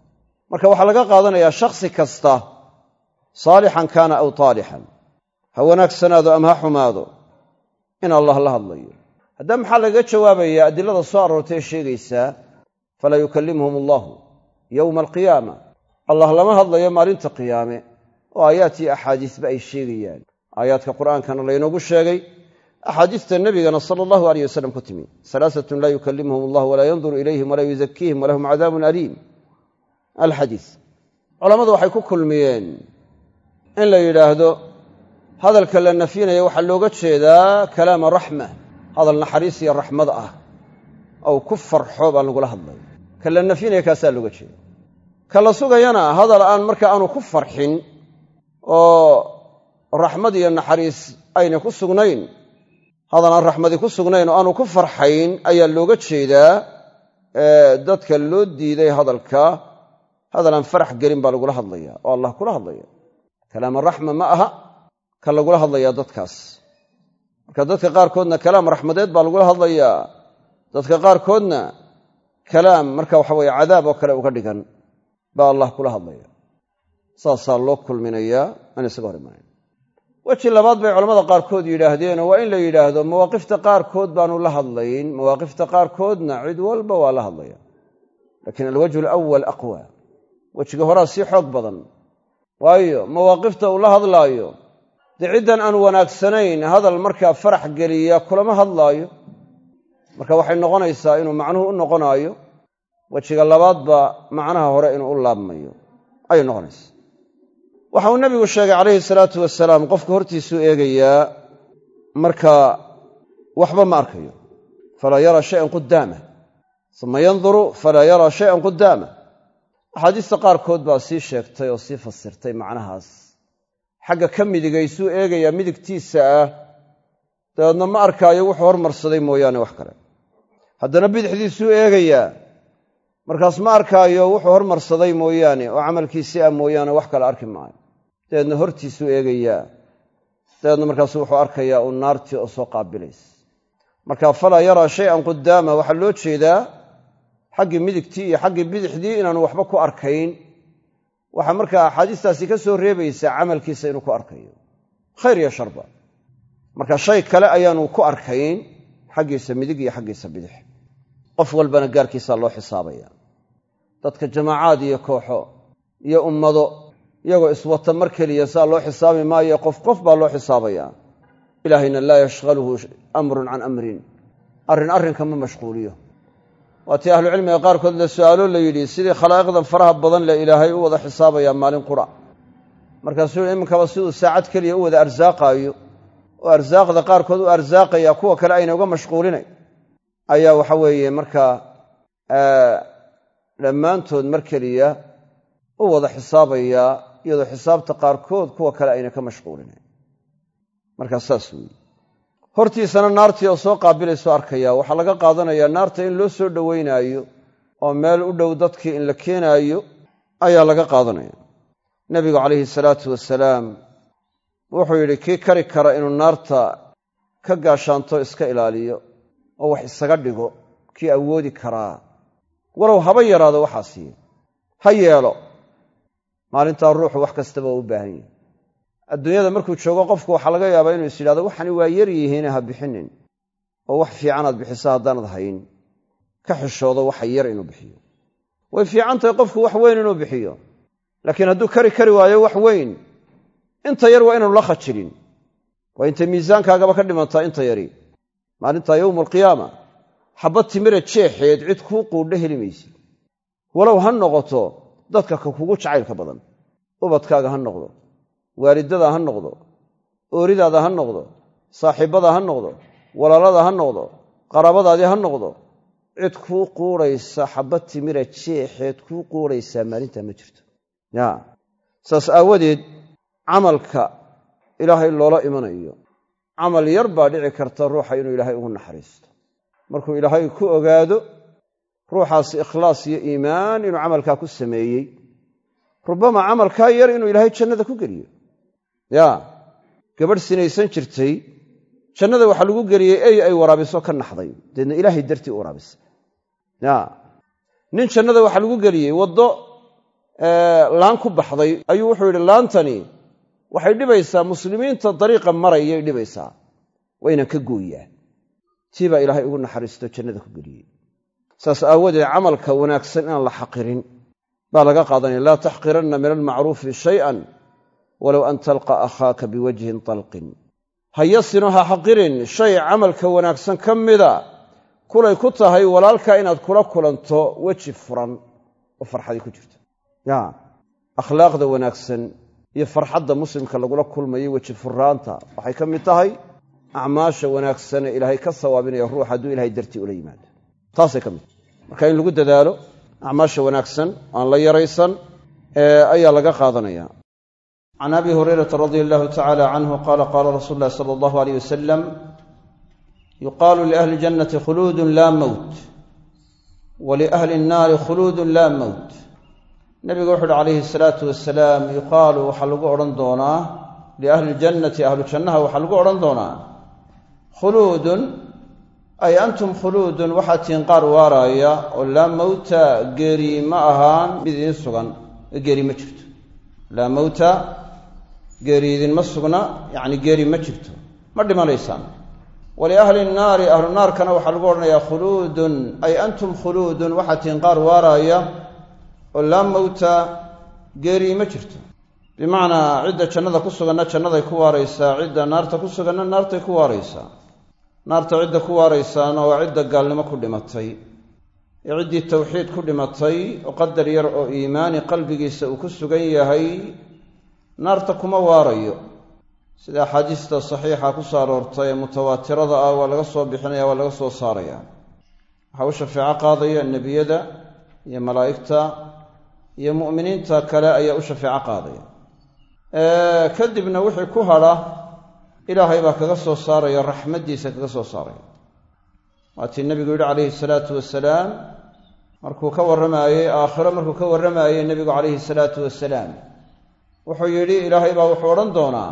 Marka waxaa laga qaadanayaa shakhsi kasta saalixan kaana aw taalixan ha wanaagsanaado ama ha xumaado. In allah la hadlayo haddaa maxaa lagaga jawaabayaa adilada soo aroortay ee sheegaysaa falaa yukallimhum allahu yowma alqiyaama allah lama hadlayo maalinta qiyaame. Oo aayaad axaadiisba ay sheegayaan. Aayaadka qur'aankana laynoogu sheegay. Axaadiista nebigana sala allahu aleyh wasalam ku timi salaasatun laa yukallimuhum allah walaa yanduru ilayhim walaa yuzakiihim walahum cadaabun aliim. Alxadiis culammadu waxay ku kulmiyeen in la yidhaahdo hadalka la nafyinaya waxaa looga jeedaa kalaama raxma hadal naxariis iyo raxmad ah ou ku farxo baan lagula hadlay ka la nafyinaya kaasaa looga jeeda ka la sugayana hadal aan marka aanu ku farxin oo raxmad iyo naxariis ayna ku sugnayn hadal aan raxmadi ku sugnayn oo aanu ku farxayn ayaa looga jeedaa dadka loo diiday hadalka hadal aan farax gelin baa lagula hadlaya oo allah kula hadlaya kalaama raxma ma aha ka lagula hadlayaa dadkaas marka dadka qaarkoodna kalaam raxmadeed baa lagula hadlayaa. Dadka qaarkoodna kalaam marka waxa weye cadaab oo kale uga dhigan baa allah kula hadlaya. Saasaa loo kulminayaa aan isaga hor imanayn weji labaad bay culamada qaarkood yidhaahdeenoo waa in la yidhaahdo mawaaqifta qaarkood baanu la hadlayn mawaaqifta qaarkoodna cid walba waa la hadlaya. Laakiin alwajhu alawal aqwa. Wejiga horaa sii xoog badan. Waayo mawaaqifta uu la hadlaayo dee ciddan aan wanaagsanayn hadal markaa farax geliya kulama hadlaayo. Marka waxay noqonaysaa inuu macnuhu u noqonaayo wejiga labaadba macnaha hore inuu u laabmayo. Ayay noqonaysaa. Waxa uu nabigu sheegay calayhi salaatu wasalaam qofka hortiisuu eegayaa marka waxba ma arkayo. Falaa yaraa shayan qudaamah uma yanduru falaa yaraa shayan qudaamah axaadiista qaarkood baa sii sheegtay oo sii fasirtay macnahaas xagga ka midigaysuu eegayaa midigtiisa ah dabeedna ma arkaayo wuxuu hormarsaday mooyaane wax kale. Haddana bidixdiisuu eegayaa markaas ma arkaayo wuxuu hormarsaday mooyaane oo camalkiisii ah mooyaane wax kale arki maayo. Dabeedna hortiisuu eegayaa dabeedna markaasu wuxuu arkayaa uu naartii oo soo qaabilaysa marka falaa yaraa shayan qudaama waxaa loo jeedaa xaggii midigtii iyo xaggii bidixdii inaanu waxba ku arkayn waxaa markaa axaadiistaasi ka soo reebaysaa camalkiisa inuu ku arkayo. Khayr iyo sharba marka shay kale ayaanu ku arkayn xaggiisa midig iyo xaggiisa bidix. Qof walbana gaarkiisaa loo xisaabaya. Dadka jamaacaad iyo kooxo iyo ummado iyagoo iswata mar keliya saa loo xisaabi maayo qof qof baa loo xisaabaya. Ilaahayna laa yashqaluhu amrun can amrin. Arrin arrinka ma mashquuliyo waatii ahlucilmiga qaarkood la su'aalo la yidhi sidii khalaa'iqdan faraha badan le ilaahay u wada xisaabayaa maalin qura. Markaasuu iminkaba siduu saacad keliya u wada arsaaqaayo oo arsaaqda qaarkood u arsaaqaya kuwa kale ayna uga mashquulinay. Ayaa waxa weeye markaa dhammaantood mar keliya u wada xisaabayaa iyadoo xisaabta qaarkood kuwa kale ayna ka mashquulinayn markaa saas weeye hortiisana naartii oo soo qaabilayso arkaya. Waxaa laga qaadanayaa naarta in loo soo dhowaynaayo oo meel u dhow dadkii in la keenaayo ayaa laga qaadanaya. Nebigu calayhi salaatu wasalaam wuxuu yidhi kii kari kara inuu naarta ka gaashaanto iska ilaaliyo oo wax isaga dhigo kii awoodi karaa? Walow haba yaraado waxaasiiye ha yeelo. Maalintaa ruuxu wax kastaba waa u baahan yahi adduunyada markuu joogo qofku waxaa laga yaabaa inuu is yidhahdo waxani waa yar yihiine ha bixinin. Oo wax fiicanaad bixiso haddaanad hayn ka xishoodo waxa yar inuu bixiyo. Way fiican tahay qofku wax weyn inuu bixiyo. Laakiin hadduu kari kari waayo wax weyn inta yar waa inaanu la khajilin. Waa intay miisaankaagaba ka dhimantaa inta yari. Maalintaa yowma alqiyaama xabad timira jeexeed cid kuu quudho heli maysid walow ha noqoto dadka ka kugu jacaylka badan ubadkaaga ha noqdo waalidada ha noqdo ooridaada ha noqdo saaxiibbada ha noqdo walaalada ha noqdo qaraabadaadii ha noqdo cid kuu quuraysa xabad timira jeexeed kuu quuraysaa maalintaa ma jirto. Ya saas aawadeed camalka ilaahay loola imanayo camal yar baa dhici karta ruuxa inuu ilaahay ugu naxariisto. Markuu ilaahay ku ogaado ruuxaasi ikhlaas iyo iimaan inuu camalkaa ku sameeyey. Rubama camalkaa yar inuu ilaahay jannada ku geliyo ya gabadh sinaysan jirtay jannada waxaa lagu geliyey ey ay waraabiso ka naxday. Deedna ilaahay dartii u waraabisa ya nin jannada waxaa lagu geliyey waddo laan ku baxday ayuu wuxuu yidhi laantani waxay dhibaysaa muslimiinta dariiqa marayay dhibaysaa. Waa inaan ka gooyaa. Tii baa ilaahay ugu naxariisto jannada ku geliyey. Saas aawadeed camalka wanaagsan inaan la xaqirin baa laga qaadanaya. Laa taxqiranna min almacruufi shay'an walow an talqa akhaaka biwajhin talqin. Hayasino ha xaqirin shay camalka wanaagsan ka mida kulay ku tahay walaalkaa inaad kula kulanto weji furan oo farxadii ku jirto. Ya akhlaaqda wanaagsan iyo farxadda muslimka lagula kulmayo weji furaanta waxay ka mid tahay acmaasha wanaagsanee ilaahay ka sawaabinaya ruux hadduu ilahay dartii ula yimaado. Taasay ka mid tahay. Marka in lagu dadaalo acmaasha wanaagsan aan la yaraysan ayaa laga qaadanaya can abi hurayrata radia allahu tacala canhu qaala qaala rasuulu ulahi sala allahu aleyh wasalam yuqaalu liahli ljannati khuluudun laa mowt wa liahli nnaari khuluudun laa mowt nabigu wuxu uhi calayhi asalaatu wasalaam yuqaalu waxaa lagu odhan doonaa liahli ljannati ahlu jannaha waxaa lagu odhan doonaa khuluudun ay antum khuluudun waxaad tihiin qaar waaraaya oo laa mowta geeri ma ahaan mid idiin sugan geeri ma jirto geeri idinma sugna yacni geeri ma jirto. Ma dhimanaysaan waliahli nnaari ahlu naarkana waxaa lagu odhanayaa khuluudun ay antum khuluudun waxaad tihiin qaar waaraaya oo laa mowta geeri ma jirto. Bimacnaa cidda jannada ku suganna jannaday ku waaraysaa. Cidda naarta ku suganna naartay ku waaraysaa. Naarta cidda ku waaraysaana waa cidda gaalnimo ku dhimatay. Ee ciddii tawxiid ku dhimatay oo qadar yar oo iimaani qalbigiisa uu ku sugan yahay naarta kuma waarayo. Sida axaadiista saxiixa ku soo aroortay ee mutawaatirada ah waa laga soo bixinaya waa laga soo saaraya. Waxaa u shafeeco qaadaya nebiyada iyo malaa'igta iyo mu'miniinta kale ayaa u shafeeco qaadaya. Kadibna wixii ku hadha ilaahay baa kaga soo saaraya raxmaddiisa kaga soo saaraya. Waatii nebigu yidhi calayhi salaatu wasalaam markuu ka warramaayey aakhiro markuu ka warramaayey nebigu calayhi salaatu wasalaam wuxuu yidhi ilaahay baa wuxuu odhan doonaa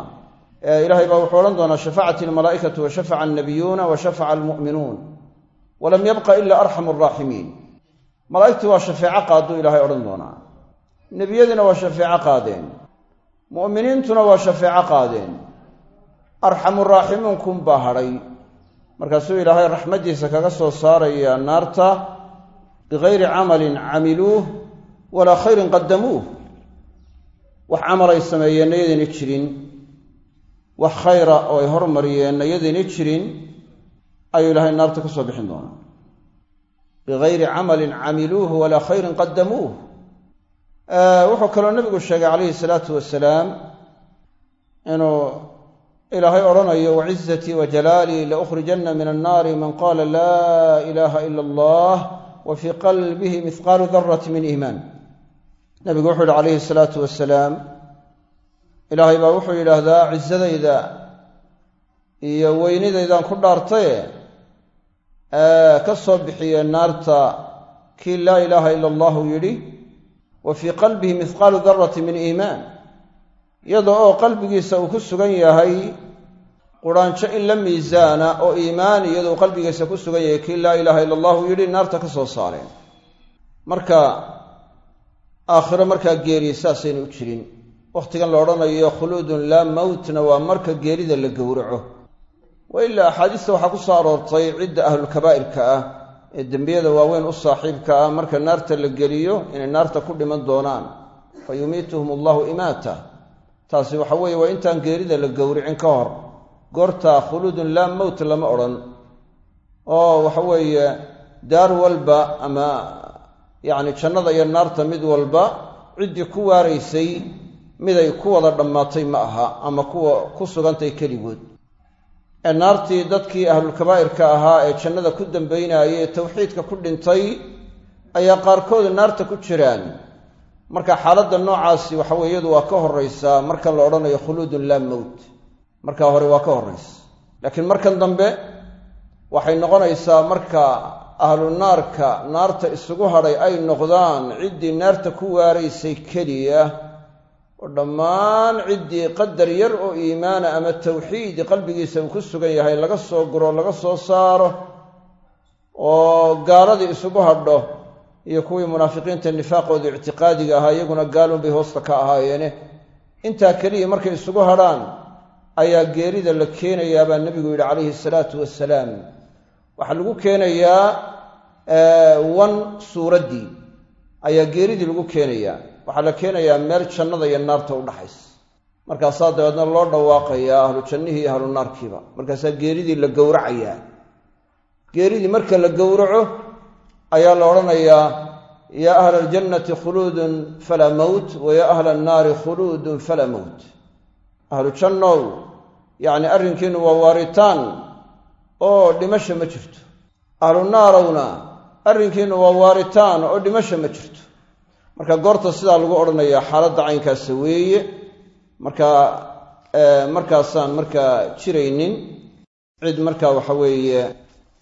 ilaahay baa wuxuu odhan doonaa shafacat almalaa'ikatu wa shafaca alnabiyuuna wa shafaca almu'minuun. Walam yabqa ila arxamu araaximiin malaa'igtii waa shafeeco qaaduu ilaahay odhan doonaa. Nebiyadiina waa shafeeco qaadeen. Mu'miniintuna waa shafeeco qaadeen. Arxamu raaximuunkum baa hadhay. Markaasuu ilaahay raxmaddiisa kaga soo saaraya naarta bikayri camalin camiluuh walaa khayrin qadamuuh wax camal ay sameeyeenna yadayna jirin wax khayra oo ay hormariyeenna yadayna jirin ayuu ilaahay naarta ka soo bixin doonaa. Bikayri camalin camiluuh walaa khayrin qadamuuh wuxuu kaloo nebigu sheegay calayhi salaatu wasalaam inuu ilaahay odhanayo wacizatii wa jalaalii laukhrijanna min annaari man qaala laa ilaaha ila allah wa fii qalbihi mihqaalu darati min iimaan nebigu wuxuu yihi calayhi salaatu wasalaam ilaahay baa wuxuu yidhaahdaa cisadayda iyo weynidaydaan ku dhaartaye ka soo bixiye naarta kii laa ilaaha ila allahu yidhi wa fii qalbihi mihqaalu darati min iimaan iyada oo qalbigiisa uu ku sugan yahay quraanjo in la miisaana oo iimaan iyadoo qalbigiisa ku sugan yahay kii laa ilaaha ila allahu yidhi naarta ka soo saareen. Marka aakhiro markaa geeriye saasayna u jirin. Wakhtigan la odhanayo khuluudun laa mowtna waa marka geerida la gowraco. Wa ilaa axaadiista waxaa ku soo aroortay cidda ahlulkabaa'irka ah ee dembiyada waaweyn u saaxiibka ah marka naarta la geliyo inay naarta ku dhiman doonaan. Fa yumiituhum allahu imaata. Taasi waxa weeye waa intaan geerida la gowricin ka hor. Goortaa khuluudun laa mowt lama odhan. Oo waxa weeye daar walba ama yacni jannada iyo naarta mid walba ciddii ku waaraysay miday ku wada dhammaatay ma aha ama kuwa ku sugantay keligood. Ee naartii dadkii ahlulkabaa'irka ahaa ee jannada ku dambaynaayay ee tawxiidka ku dhintay ayaa qaarkood naarta ku jiraan. Marka xaaladda noocaasi waxa weye waa ka horraysaa markan la odhanayo khuluudun laa mowt markaa hore waa ka horraysa. Laakiin markan dambe waxay noqonaysaa marka ahlu naarka naarta isugu hadhay ay noqdaan ciddii naarta ku waaraysay keliya oo dhammaan ciddii qadar yar oo iimaana ama tawxiidi qalbigiisa uu ku sugan yahay laga soo guro laga soo saaro oo gaaladii isugu hadho iyo kuwii munaafiqiinta nifaaqooda ictiqaadiga ahaa iyaguna gaalun bay hoosta ka ahaayeene intaa keliya markay isugu hadhaan ayaa geerida la keenayaa baa nebigu yidhi calayhi salaatu wasalaam waxaa lagu keenayaa wan suuraddii ayaa geeridii lagu keenayaa waxaa la keenayaa meel jannada iyo naarta u dhaxaysa markaasaa dabeedna loo dhawaaqayaa ahlu jannihii iyo ahlu naarkiiba. Markaasaa geeridii la gowracayaa. Geeridii marka la gowraco ayaa la odhanayaa yaa ahla aljannati khuluudun falaa mowt wa yaa ahla annaari khuluudun falaa mowt ahlu jannow yacni arrinkiinu waa waaritaan oo dhimasha ma jirto. Ahlu naarowna arrinkiinu waa waaritaan oo dhimasha ma jirto. Marka goorta sidaa lagu odhanayaa xaaladda caynkaasa weeye. Markaa markaasaan markaa jiraynin cid markaa waxa weeye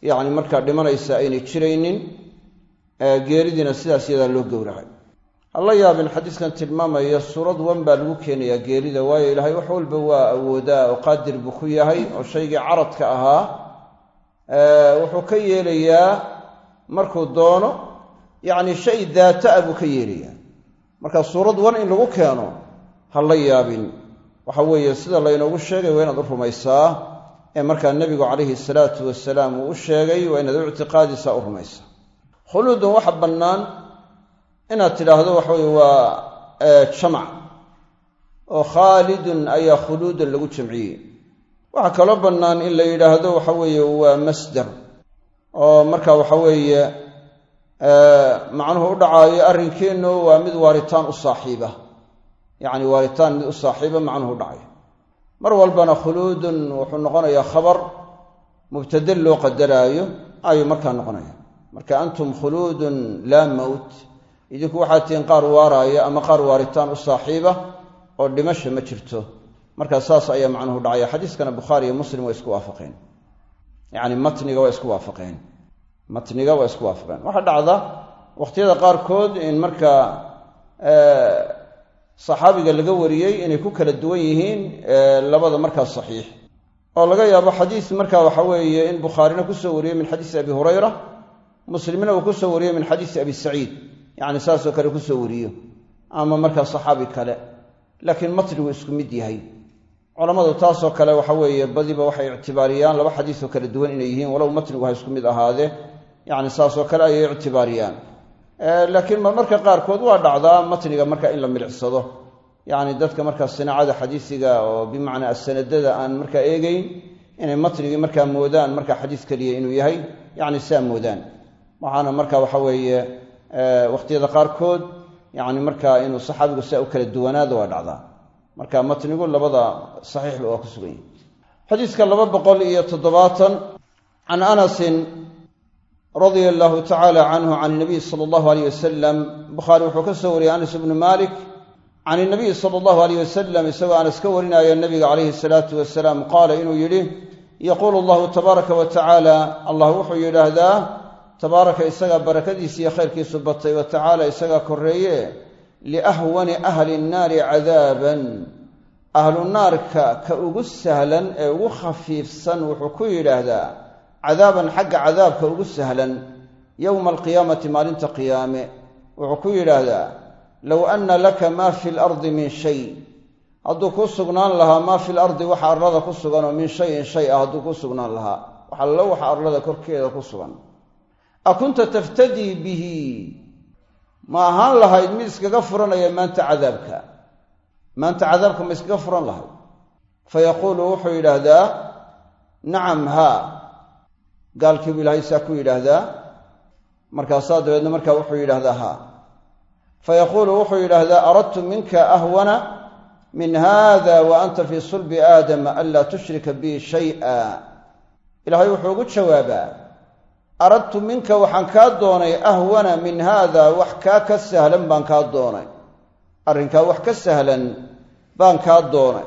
yacni markaa dhimanaysa aynay jiraynin geeridiina sidaas iyadaa loo gowracay. Hala yaabin xadiiskan tilmaamaya suurad wan baa lagu keenayaa geerida waayo ilaahay wax walba waa awoodaa oo qaadir buu ku yahay oo shaygii caradka ahaa wuxuu ka yeelayaa markuu doono yacni shay daata a buu ka yeelayaa. Marka suurad wan in lagu keeno ha la yaabin. Waxa weeye sida laynoogu sheegay waa inaad u rumaysaa ee markaa nebigu calayhi salaatu wasalaam uu u sheegay waa inaad u ictiqaadisaa u rumaysaa. Khuluudun waxa bannaan inaad tidhaahdo waxa weye waa jamac. Oo khaalidun ayaa khuluudan lagu jamciyey waxaa kaloo bannaan in la yidhaahdo waxa weeye waa masdar. Oo marka waxa weeye macnuhu u dhacaayo arrinkeennu waa mid waaritaan u saaxiiba. Yacni waaritaan mid u saaxiiba macnuhu dhacay. Mar walbana khuluudun wuxuu noqonayaa khabar mubtade loo qadaraayo ayuu markaa noqonaya marka antum khuluudun laa mowt idinku waxaad qaar waaraaya ama qaar waaritaan u saaxiiba oo dhimasha ma jirto markaa saas ayaa macnuhu dhacaya xadiiskana bukhaari iyo muslim waa isku waafaqeen. Yacni matniga waa isku waafaqeen. Matniga waa isku waafaqeen. Waxaa dhacda wakhtiyada qaarkood in markaa saxaabiga laga wariyey inay ku kala duwan yihiin labada markaa saxiix. Oo laga yaabo xadiis marka waxa weeye in bukhaarina ku soo wariyey min xadiisi abi hurayra muslimna uu ku soo wariyey min xadiisi abi saciid. Yacni saasoo kale ku soo wariyo. Ama markaa saxaabi kale. Laakiin matnigu isku mid yahay culammadu taasoo kale waxa weeye badiba waxay ictibaariyaan laba xadiisoo kala duwan inay yihiin walow matnigu ha isku mid ahaadee yacni saasoo kale ayay ictibaariyaan. Laakiin marmarka qaarkood waa dhacdaa matniga marka in la milicsado. Yacni dadka markaa sinaacada xadiisiga oo bimacnaa asanadada aan markaa eegeyn inay matnigii markaa moodaan markaa xadiis keliya inuu yahay yacni saa moodaan. Waxaana marka waxa weeye wakhtiyada qaarkood yacni markaa inuu saxaabigu saa u kala duwanaado waa dhacdaa marka matnigu labada saxiixba waa ku sugan yahi xadiiska laba boqol iyo toddobaatan can anasin radia allahu tacala canhu can inabiy sala allahu aleyh wasalam bukhaari wuxuu ka soo wariyey anas ibnu malik can inabiyi sala allahu aleyh wasalam isagoo anas ka warinaya nabiga calayhi salaatu wasalaam qaala inuu yidhi yaquulu allahu tabaaraka wa tacaala allah wuxuu yidhaahdaa tabaaraka isagaa barakadiisa iyo khayrkiisu batay wa tacaala isagaa korreeye liahwani ahli nnaari cadaaban ahlu naarka ka ugu sahlan ee ugu khafiifsan wuxuu ku yidhaahdaa cadaaban xagga cadaabka ugu sahlan yowma alqiyaamati maalinta qiyaame. Wuxuu ku yidhaahdaa low anna laka maa fi lardi min shay. Hadduu kuu sugnaan lahaa maa fi lardi waxa arlada ku sugan oo min shayin shay ah hadduu kuu sugnaan lahaa waxallo waxa arlada korkeeda ku sugan. A kunta taftadii bihi ma ahaan lahayd mid iskaga furanaya maanta cadaabka. Maanta cadaabka ma iskaga furan lahayd. Fa yaquulu wuxuu yidhaahdaa nacam haa. Gaalkiibuu ilaahay saa ku yidhaahdaa. Markaasaa dabeedna markaa wuxuu yidhahdaa haa. Fa yaquulu wuxuu yidhaahdaa aradtu minka ahwana min hada wa anta fii sulbi aadama anlaa tushrika bii shay'a ilaahay wuxuu ugu jawaabaa aradtu minka waxaan kaa doonay ahwana min haada wax kaa ka sahlan baan kaa doonay. Arrinkaa wax ka sahlan baan kaa doonay.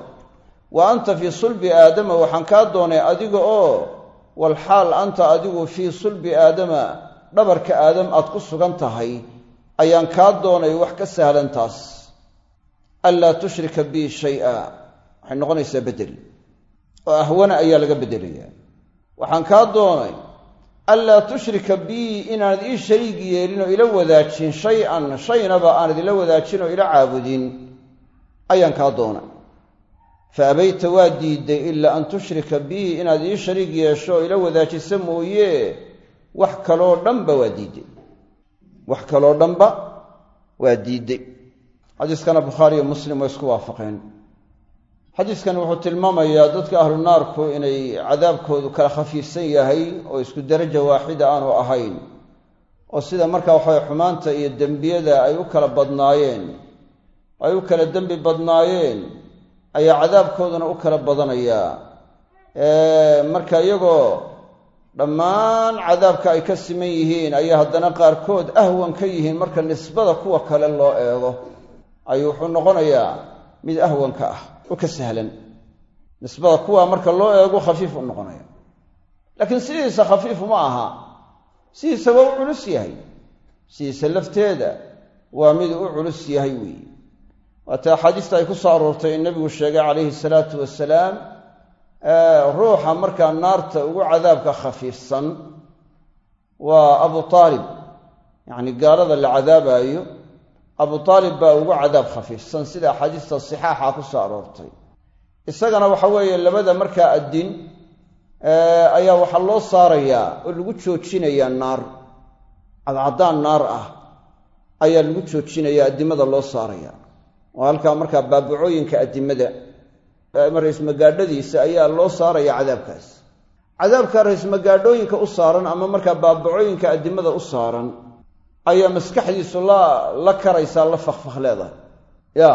Wa anta fii sulbi aadama waxaan kaa doonay adiga oo walxaal anta adigu fii sulbi aadama dhabarka aadam aad ku sugan tahay ayaan kaa doonay wax ka sahlan taas anlaa tushrika bii shay'a. Waxay noqonaysaa ahwana ayaa laga waxaan kaa doonay anlaa tushrika bii inaanad ii shariig yeelin oo ila wadaajin shay-an shaynaba aanad ila wadaajin oo ila caabudin. Ayaan kaa doonay fa abayta waa diidday ilaa an tushrika bii inaad ii shariig yeesho oo ila wadaajisa mooye. Wax kaloo dhanba waa diidday wax kaloo dhanba waa diidday xadiiskana bukhaariyo muslim waa isku waafaqeen xadiiskani wuxuu tilmaamayaa dadka ahlu naarku inay cadaabkoodu kala khafiifsan yahay oo isku daraja waaxida aanu ahayn oo sida markaa waxaway xumaanta iyo dembiyada ay u kala badnaayeen ay u kala dembi badnaayeen ayaa cadaabkooduna u kala badanayaa marka iyagoo dhammaan cadaabka ay ka siman yihiin ayaa haddana qaarkood ahwan ka yihiin marka nisbada kuwa kale loo eego ayuu wuxuu noqonayaa mid ahwanka ah oo ka sahlan. Nisbada kuwa marka loo eego khafiif u noqonaya. Laakiin sidiisa khafiif ma aha. Sidiisa waa u culus yahay. Sidiisa lafteeda waa mid u culus yahay weeye waata axaadiista ay ku soo aroortay in nebigu sheegay calayhi salaatu wasalaam ruuxa markaa naarta ugu cadaabka khafiifsan waa abu aalib yacni gaalada la cadaabaayo abu aalib baa ugu cadaab khafiifsan. Sida axaadiista sixaaxa ku soo aroortay. Isagana waxa weeye labada markaa addin ayaa waxaa loo saarayaa oo lagu joojinayaa naar. Cadcaddaan naar ah ayaa lagu joojinayaa addimada loo saaraya oo halkaa markaa baabacooyinka addimada raismagaadhadiisa ayaa loo saaraya cadaabkaas. Cadaabka raismagaadhooyinka u saaran ama markaa baabacooyinka addimada u saaran ayaa maskaxdiisu la la karaysaa la fakfak leedahay. Ya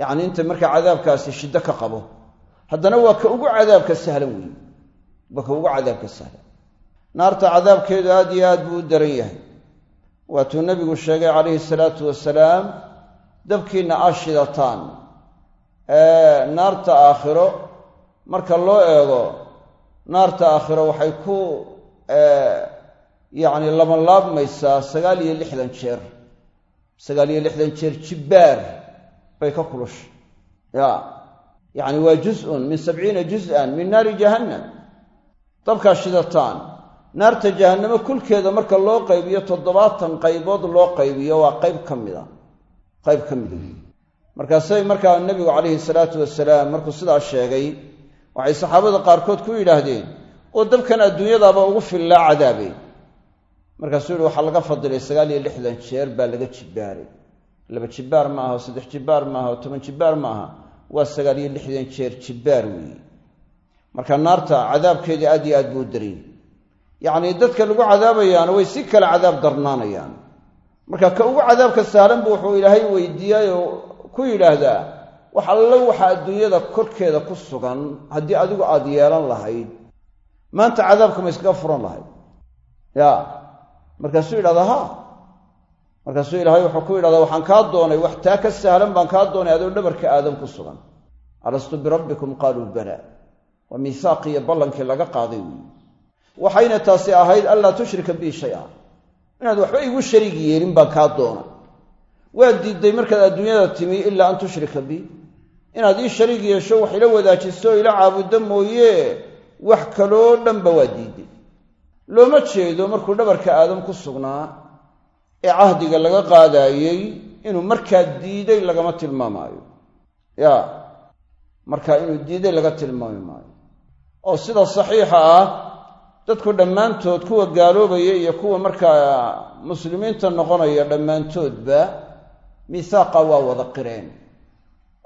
yacni inta markaa cadaabkaasi shiddo ka qabo haddana waa ka ugu cadaabka sahlan weeye waa ka ugu cadaabka sahlan. Naarta cadaabkeedu aad iyo aad buu u daran yahay. Waatuu nebigu sheegay calayhi salaatu wasalaam dabkiinna aa shidataan. Naarta aakhiro marka loo eego naarta aakhiro waxay ku yacni labanlaabmaysaa sagaal iyo lixdan jeer. Sagaal iyo lixdan jeer jibbaar bay ka kulushay ya yacni waa juz'un min sabciina juz'an min naari jahannam. Dabkaa shidataan naarta jahannamo kulkeeda marka loo qaybiyo toddobaatan qaybood loo qaybiyo waa qayb ka mida. Qayb ka mida. Markaasay markaa nebigu calayhi salaatu wasalaam markuu sidaa sheegay waxay saxaabada qaarkood ku yidhaahdeen oo dabkan adduunyadaaba ugu fillaa cadaabay markaasuu yihi waxaa laga fadilay sagaal iyo lixdan jeer baa laga jibbaaray laba jibbaar ma aha saddex jibbaar ma aha toban jibbaar ma aha. Waa sagaal iyo lixdan jeer jibbaar weeye marka naarta cadaabkeedii aad iyo aad buu u yacnii dadka lagu cadaabayaana way si kale cadaab darnaanayaan. Marka ka ugu cadaabka sahlan buu wuxuu ilaahay weydiiyey oo ku yidhaahdaa wax allo waxa adduunyada korkeeda ku sugan haddii adigu aad yeelan lahayd maanta cadaabka ma iskaga furan lahayd. Ya markaasuu yidhahdaa ha. Markaasuu ilaahay wuxuu ku yidhahdaa waxaan kaa doonay wax taa ka sahlan baan kaa doonay adoo dhabarka aadam ku sugan. Alastu birabbikum? Qaaluu bala. Waa miisaaqii iyo ballankii laga qaaday weyi waxayna taasi ahayd anlaa tushrika bii shay-a inaad waxba igu shariig yeelin baan kaa doonay. Waa diidday markaad adduunyada timi ilaa an tushrika bi inaad ii shariig yeesho wax ila wadaajiso ila caabuddo mooye wax kaloo dhanba waa diidday looma jeedo markuu dhabarka aadam ku sugnaa ee cahdiga laga qaadaayey inuu markaa diiday lagama tilmaamaayo. Ya markaa inuu diiday laga tilmaami maayo. Oo sida saxiixa ah dadku dhammaantood kuwa gaaloobaya iyo kuwa markaa muslimiinta noqonaya dhammaantoodba miisaaqa waa wada qireen.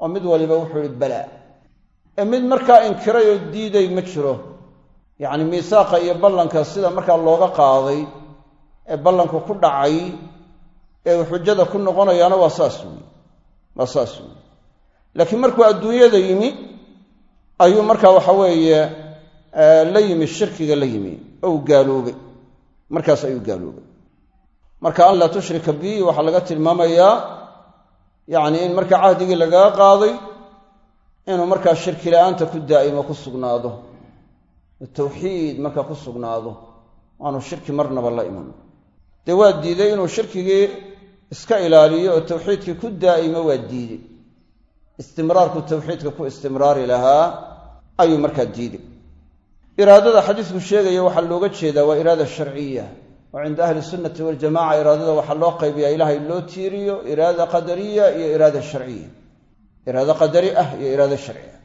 Oo mid waliba wuxuu ihi balaa ee mid markaa inkiray oo diiday ma jiro yacni miisaaqa iyo ballanka sida markaa looga qaaday ee ballanku ku dhacay ee xujada ku noqonayaana waa saas weyi waa saas weyi laakiin markuu adduunyada yimi ayuu markaa waxa weeye la yimi shirkiga la yimi. Oo uu gaaloobay. Markaas ayuu gaaloobay. Marka an laa tushrika bi waxaa laga tilmaamayaa yacni in markaa cahdigii lagaga qaaday inuu markaa shirki la'aanta ku daa'imo ku sugnaado tawxiid markaa ku sugnaado aanu shirki marnaba la iman. Dee waa diiday inuu shirkigii iska ilaaliyo oo tawxiidkii ku daa'imo waa diiday. Istimraarku tawxiidka ku istimraari lahaa ayuu markaa diiday. Iraadada xadiisku sheegaya waxaa looga jeedaa waa iraada sharciya. Oo cinda ahli sunnati waljamaca iraadada waxaa loo qaybiyaa ilaahay loo tiiriyo iraada qadariya iyo iraada sharciya. Iraado qadari ah iyo iraado sharci ah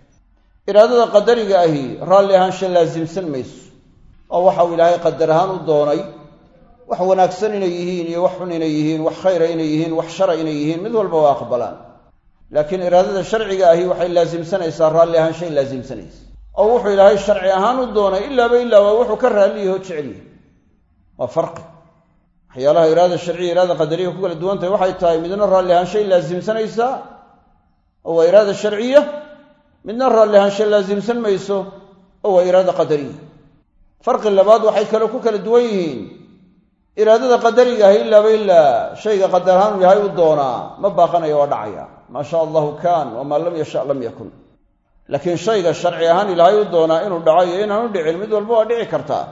iraadada qadariga ahi raalli ahaansha laasimsan mayso. Oo waxauu ilaahay qadar ahaan u doonay wax wanaagsan inay yihiin iyo wax xun inay yihiin wax khayra inay yihiin wax shara inay yihiin mid walba waa aqbalaan. Laakiin iraadada sharciga ahi waxay laasimsanaysaa raalli ahaanshay laasimsanaysa oo wuxuu ilaahay sharci ahaan u doonay ilaaba ilaa waa wuxuu ka raalliyaho jecel yahay. Waa farqi. Waxyaalaha iraada sharciya iraada qadariya ku kala duwan tahay waxay tahay midna raalli ahaanshay laasimsanaysaa oo waa iraada sharciya midna raalli ahaansha laasimsan mayso oo waa iraada qadariya farqi labaad waxay kale ku kala duwan yihiin. Iraadada qadariga ahi ilaaba ilaa shayga qadar ahaan u yahay u doonaa. Ma baaqanaya waa dhacaya. Maa sha allahu kaan wamaa lam yasha lam yakun. Laakiin shayga sharci ahaan ilaahay u doonaa inuu dhaco iyo inaanu dhicin mid walba waa dhici kartaa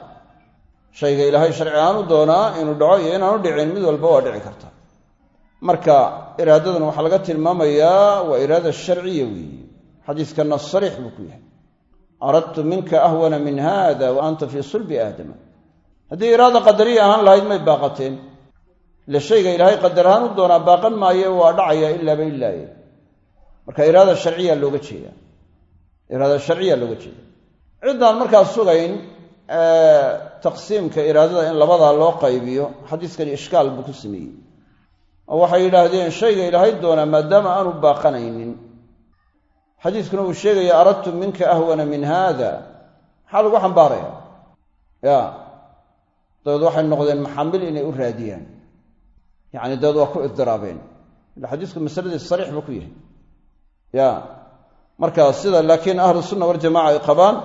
shayga ilaahay sharci ahaan u doonaa inuu dhaco iyo inaanu dhicin mid walba waa dhici kartaa marka iraadadan waxaa laga tilmaamayaa waa iraada sharciya weeye xadiiskana sariix buu ku yahay. Aradtu minka ahwana min hada wa anta fii sulbi aadama. Haddii iraada qadariya ahaan lahayd may baaqateen. Ile shayga ilaahay qadar ahaan u doonaa baaqan maaye waa dhacaya ilaaba ilaaye marka iraada sharciya looga jeeda iraada sharciya looga jeeda ciddaan markaa sugayn taqsiimka iraadada in labadaa loo qaybiyo xadiiskani ishkaal buu ku sameeyey. Oo waxay yidhaahdeen shayga ilaahay doonaa maadaama aanu baaqanaynin xadiiskuna uu sheegaya aradtu minka ahwana min haada maxaa lagu xambaaraya? Ya. Dabeed waxay noqdeen maxaamil inay u raadiyaan. Yacni dabeed waa ku idiraabeen ila xadiisku masaladii sariix buu ku yahay. Ya. Marka sida laakiin ahlu sunna waljamaca ay qabaan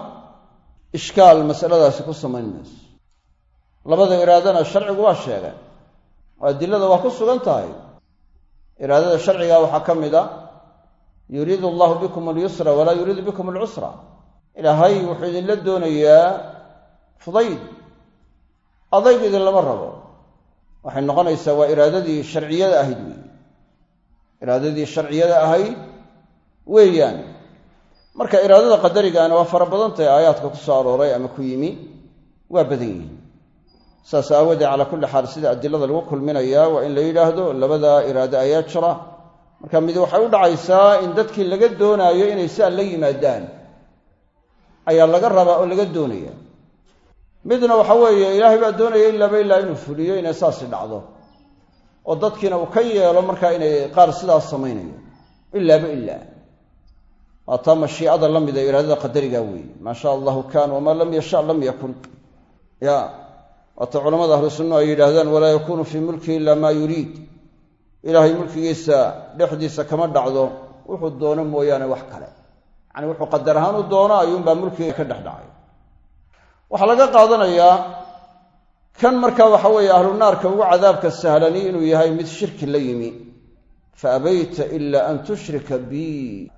ishkaal masaladaasi ku samayn labada iraadana sharcigu waa sheegeen oo adilada waa ku sugan tahay. Iraadada sharciga waxaa ka mid a yuriidu allahu bikum alyusra walaa yuriidu bikum alcusra ilaahay wuxuu idinla doonayaa fudayd adayg idin lama rabo. Waxay noqonaysaa waa iraadadii sharciyada ahayd weeye. Iraadadii sharciyada ahayd weeyaan. Marka iraadada qadarigaana waa fara badan aayaadka ku soo arooray ama ku yimi waa badan yihiin. Saas aawoodee calaa kulli xaal sida adilada lagu kulminayaa waa in la yidhaahdo labada iraado ayaa jira marka mid waxay u dhacaysaa in dadkii laga doonaayo inay siaa la yimaadaan ayaa laga rabaa oo laga doonaya. Midna waxa weeye ilaahay baa doonaya ilaaba ilaa inuu fuliyo inay saasi dhacdo oo dadkiina uu ka yeelo markaa inay qaar sidaas samaynayo. Ilaaba ilaa waa taa mashiicada la mida iraadada qadariga weeye. Maa shaa allahu kaan wamaa lam yasha lam yakun. Ya waata culamada ahlu sunna ay yidhaahdaan walaa yakunu fii mulkihi ila maa yuriid ilaahay mulkigiisa dhexdiisa kama dhacdo wuxuu doono mooyaane wax kale. Yacani wuxuu qadar ahaan u doono ayuunbaa mulkiga ka dhex dhacay waxaa laga qaadanayaa kan markaa waxa weeye ahlu naarka ugu cadaabka sahlani inuu yahay mid shirki la yimi. Fa abayta ilaa an tushrika bi.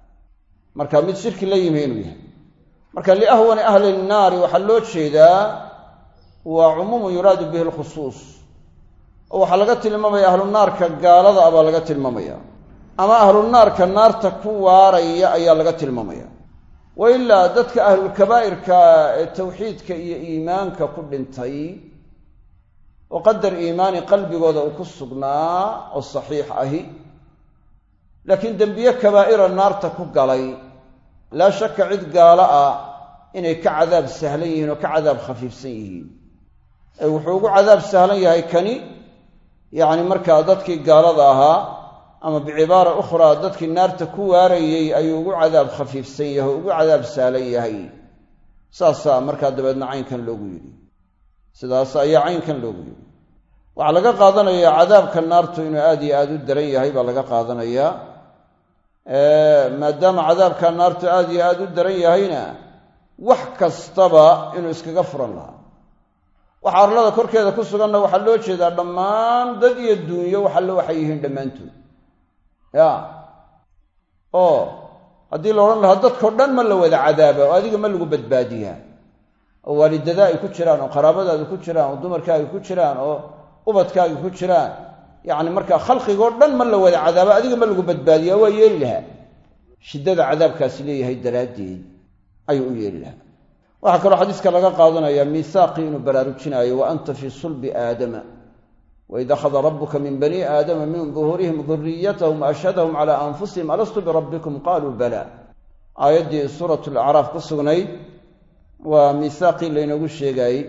Marka mid shirki la yimi inuu yahay. Marka liahwani ahli nnaari waxaa loo jeedaa waa cumuumun yuraadu bihi alkhusuus oo waxaa laga tilmaamaya ahlu naarka gaalada baa laga tilmaamaya. Ama ahlu naarka naarta ku waaraya ayaa laga tilmaamaya. Wa ilaa dadka ahlulkabaa'irka ee tawxiidka iyo iimaanka ku dhintay oo qadar iimaani qalbigooda uu ku sugnaa oo saxiix ahi laakiin dembiye kabaa'ira naarta ku galay laa shaka cid gaalo ah inay ka cadaab sahlan yihiin oo ka cadaab khafiifsan yihiin. Wuxuu ugu cadaab sahlan yahay kani yacni markaa dadkii gaalada ahaa ama bicibaara ukhraa dadkii naarta ku waarayey ayuu ugu cadaab khafiifsan yahay oo ugu cadaab sahlan yahay. Saasaa markaa dabeedna caynkan loogu yidhi. Sidaas ayaa caynkan loogu yidhi. Waxaa laga qaadanayaa cadaabka naartu inuu aad iyo aad u daran yahay baa laga qaadanayaa maadaama cadaabka naartu aad iyo aad u daran yahayna wax kastaba inuu iskaga furan lahaa waxa arlada korkeeda ku suganna waxaa loo jeedaa dhammaan dad iyo duunyo waxallo waxay yihiin dhammaantood. Ya. Oo haddii la odhan lahaa dadkao dhan ma la wada cadaaba oo adiga ma lagu badbaadiyaa. Oo waalidada ay ku jiraan oo qaraabadaada ku jiraan oo dumarkaaga ku jiraan oo ubadkaaga ku jiraan. Yacni markaa khalqigoo dhan ma la wada cadaaba adiga ma lagu badbaadiyaa waa yeeli lahaa. Shiddada cadaabkaasi leeyahay daraaddeed ayuu u yeeli lahaa waxaa kaloo xadiiska laga qaadanayaa miisaaqii inuu baraarujinaayo wa anta fii sulbi aadama waid akhada rabuka min bani aadama min duhuurihim duriyatahum ashhadahum cala anfusihim alastu birabbikum qaluu bala. Aayaddii suurat lacraaf ku sugnayd waa miisaaqii laynoogu sheegaayey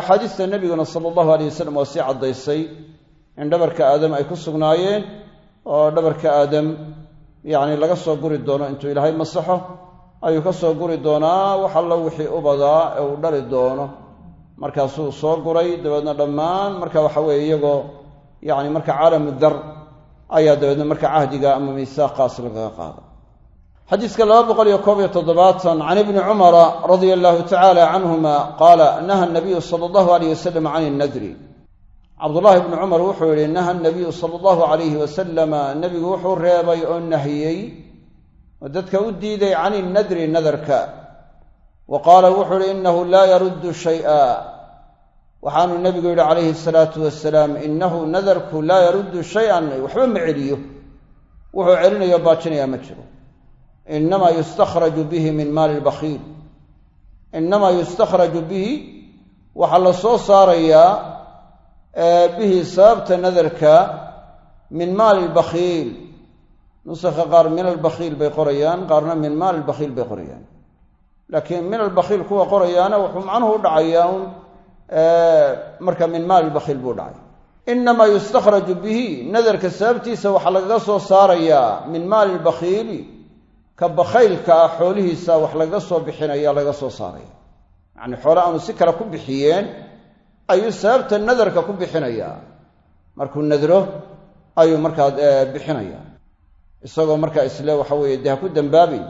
axaadiista nebiguna sala allahu aleyh wasalam waa sii caddaysay. In dhabarka aadam ay ku sugnaayeen oo dhabarka aadam yacni laga soo guri doono intuu ilaahay masaxo ayuu ka soo guri doonaa wax allo wixii ubadaa ee uu dhali doono. Markaasuu soo guray dabeedna dhammaan marka waxa weeye iyagoo yacni marka caalamu dar ayaa dabeedna marka cahdiga ama miisaaqaas lagaga qaada. Xadiiska laba boqol iyo koob iyo toddobaatan can ibni cumara radia allahu tacaala canhuma qaala naha nabiyu sala allahu aleyh wasalam can innadri cabdullaahi bni cumar wuxuu yihi naha nabiyu sala allahu calayhi wasalama nebigu wuxuu reebay oo nahiyey oo dadka u diiday can innadri nadarka. Wa qaala wuxuu ihi inahu laa yaruddu shay'a. Waxaanuu nebigu yidhi calayhi asalaatu wasalaam inahu nadarku laa yaruddu shay-an. Waxba ma celiyo. Wuxuu celinayo baajinayaa ma jiro. Inamaa yustakhraju bihi min maali lbakhiil inamaa yustakhraju bihi. Waxaa la soo saarayaa bihi sababta nadarka min maali lbakhiil nusakha qaar min albakhiil bay qorayaan qaarna min maali lbakhiil bay qorayaan. Laakiin min albakhiil kuwa qorayaana wuxuu macnuhu u dhacayaa un marka min maali lbakhiil buu dhacay. Inamaa yustakhraju bihi nadarka sababtiisa waxaa lagaga soo saarayaa min maali lbakhiili ka bakhaylka ah xoolihiisa wax lagaga soo bixinaya laga soo saaraya. Yacni xoole aanu si kale ku bixiyeen ayuu sababta nadarka ku bixinayaa. Markuu nadro ayuu markaa bixinaya isagoo markaa isle waxa weeye dee ha ku dambaabay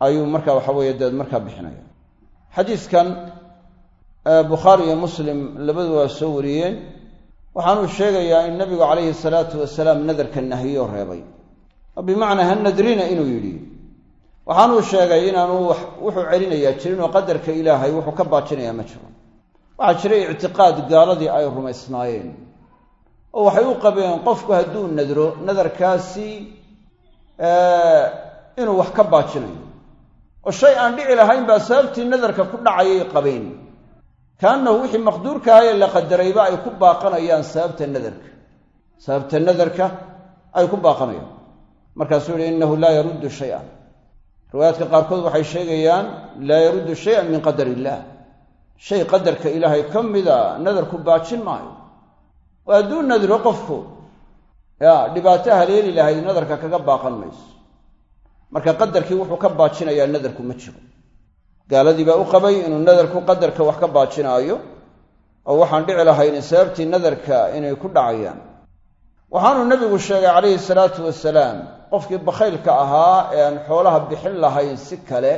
ayuu marka waxa weeye deed markaa bixinaya xadiiskan bukhaari iyo muslim labadu waa soo wariyeen waxaanuu sheegayaa in nabigu calayhi salaatu wasalaam nadarka nahiyoo reebay. Oo bimacnaa ha nadrina inuu yidhi. Waxaanuu sheegay inaanu wuxuu celinayaa jirin oo qadarka ilaahay wuxuu ka baajinayaa ma jiro. Waxaa jiray ictiqaad gaaladii ay rumaysnaayeen. Oo waxay u qabeen qofku hadduu nadro nadarkaasi inuu wax ka baajinayo. Oo shay aan dhici lahayn baa sababtii nadarka ku dhacayay qabeen kaannahu wixii maqduurkahaye la qadarayba ay ku baaqanayaan sababta nadarka. Sababta nadarka ay ku baaqanayaan. Markaasuu yihi innahu laa yaruddu shay-an. Riwaayaadka qaarkood waxay sheegayaan laa yaruddu shay-an min qadar illaah shay qadarka ilaahay ka mida nadarku baajin maayo. Oo hadduu nadro qofku ya dhibaato haleeli lahayd nadarka kaga baaqan mayso. Marka qadarkii wuxuu ka baajinayaa nadarku ma jiro. Gaaladii baa u qabay inuu nadarku qadarka wax ka baajinaayo oo waxaan dhici lahayn sababtii nadarka inay ku dhacayaan. Waxaanuu nebigu sheegay calayhi salaatu wasalaam qofkii bakhaylka ahaa ee aan xoolaha bixin lahayn si kale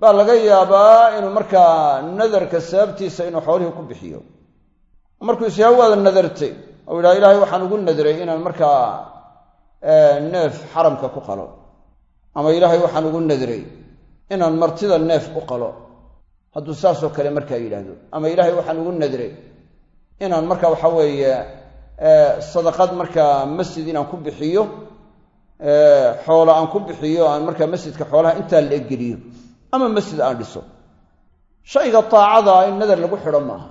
baa laga yaabaa inuu markaa nadarka sababtiisa inuu xoolihii ku bixiyo. Markuu isyaha waada nadartay ou yidhaha ilaahay waxaan ugu nadray inaan markaa neef xaramka ku qalo. Ama ilaahay waxaan ugu nadray inaan martida neef u qalo. Hadduu saasoo kale markaa yidhaahdo. Ama ilaahay waxaan ugu nadray inaan marka waxa weeye sadaqad markaa masjid inaan ku bixiyo xoola aan ku bixiyo aan markaa masjidka xoolaha intaa la eggeliyo ama masjid aan dhiso. Shayga taacada in nadar lagu xidho maaha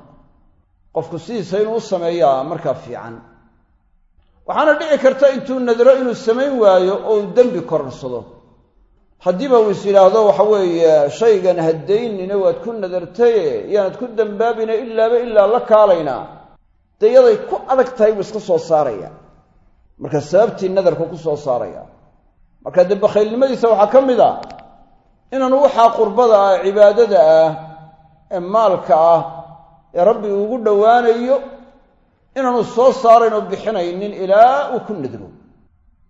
qofku sidiisa inuu u sameeyaa markaa fiican. Waxaana dhici karta intuu nadro inuu samayn waayo oo uu dembi korarsado haddiiba uu is yidhaahdo waxa weeye shaygan haddaynina waad ku nadartaye yaanad ku dambaabina ilaaba ilaa la kaalaynaa dee yaday ku adag tahay buu iska soo saaraya. Marka sababtii nadarku ku soo saaraya. Marka dee bakhaylnimadiisa waxaa ka mid a inaanu waxaa qurbada ah cibaadada ah ee maalka ah ee rabbi ugu dhowaanayo inaanu soo saarayn oo bixinaynin ilaa uu ku nadro.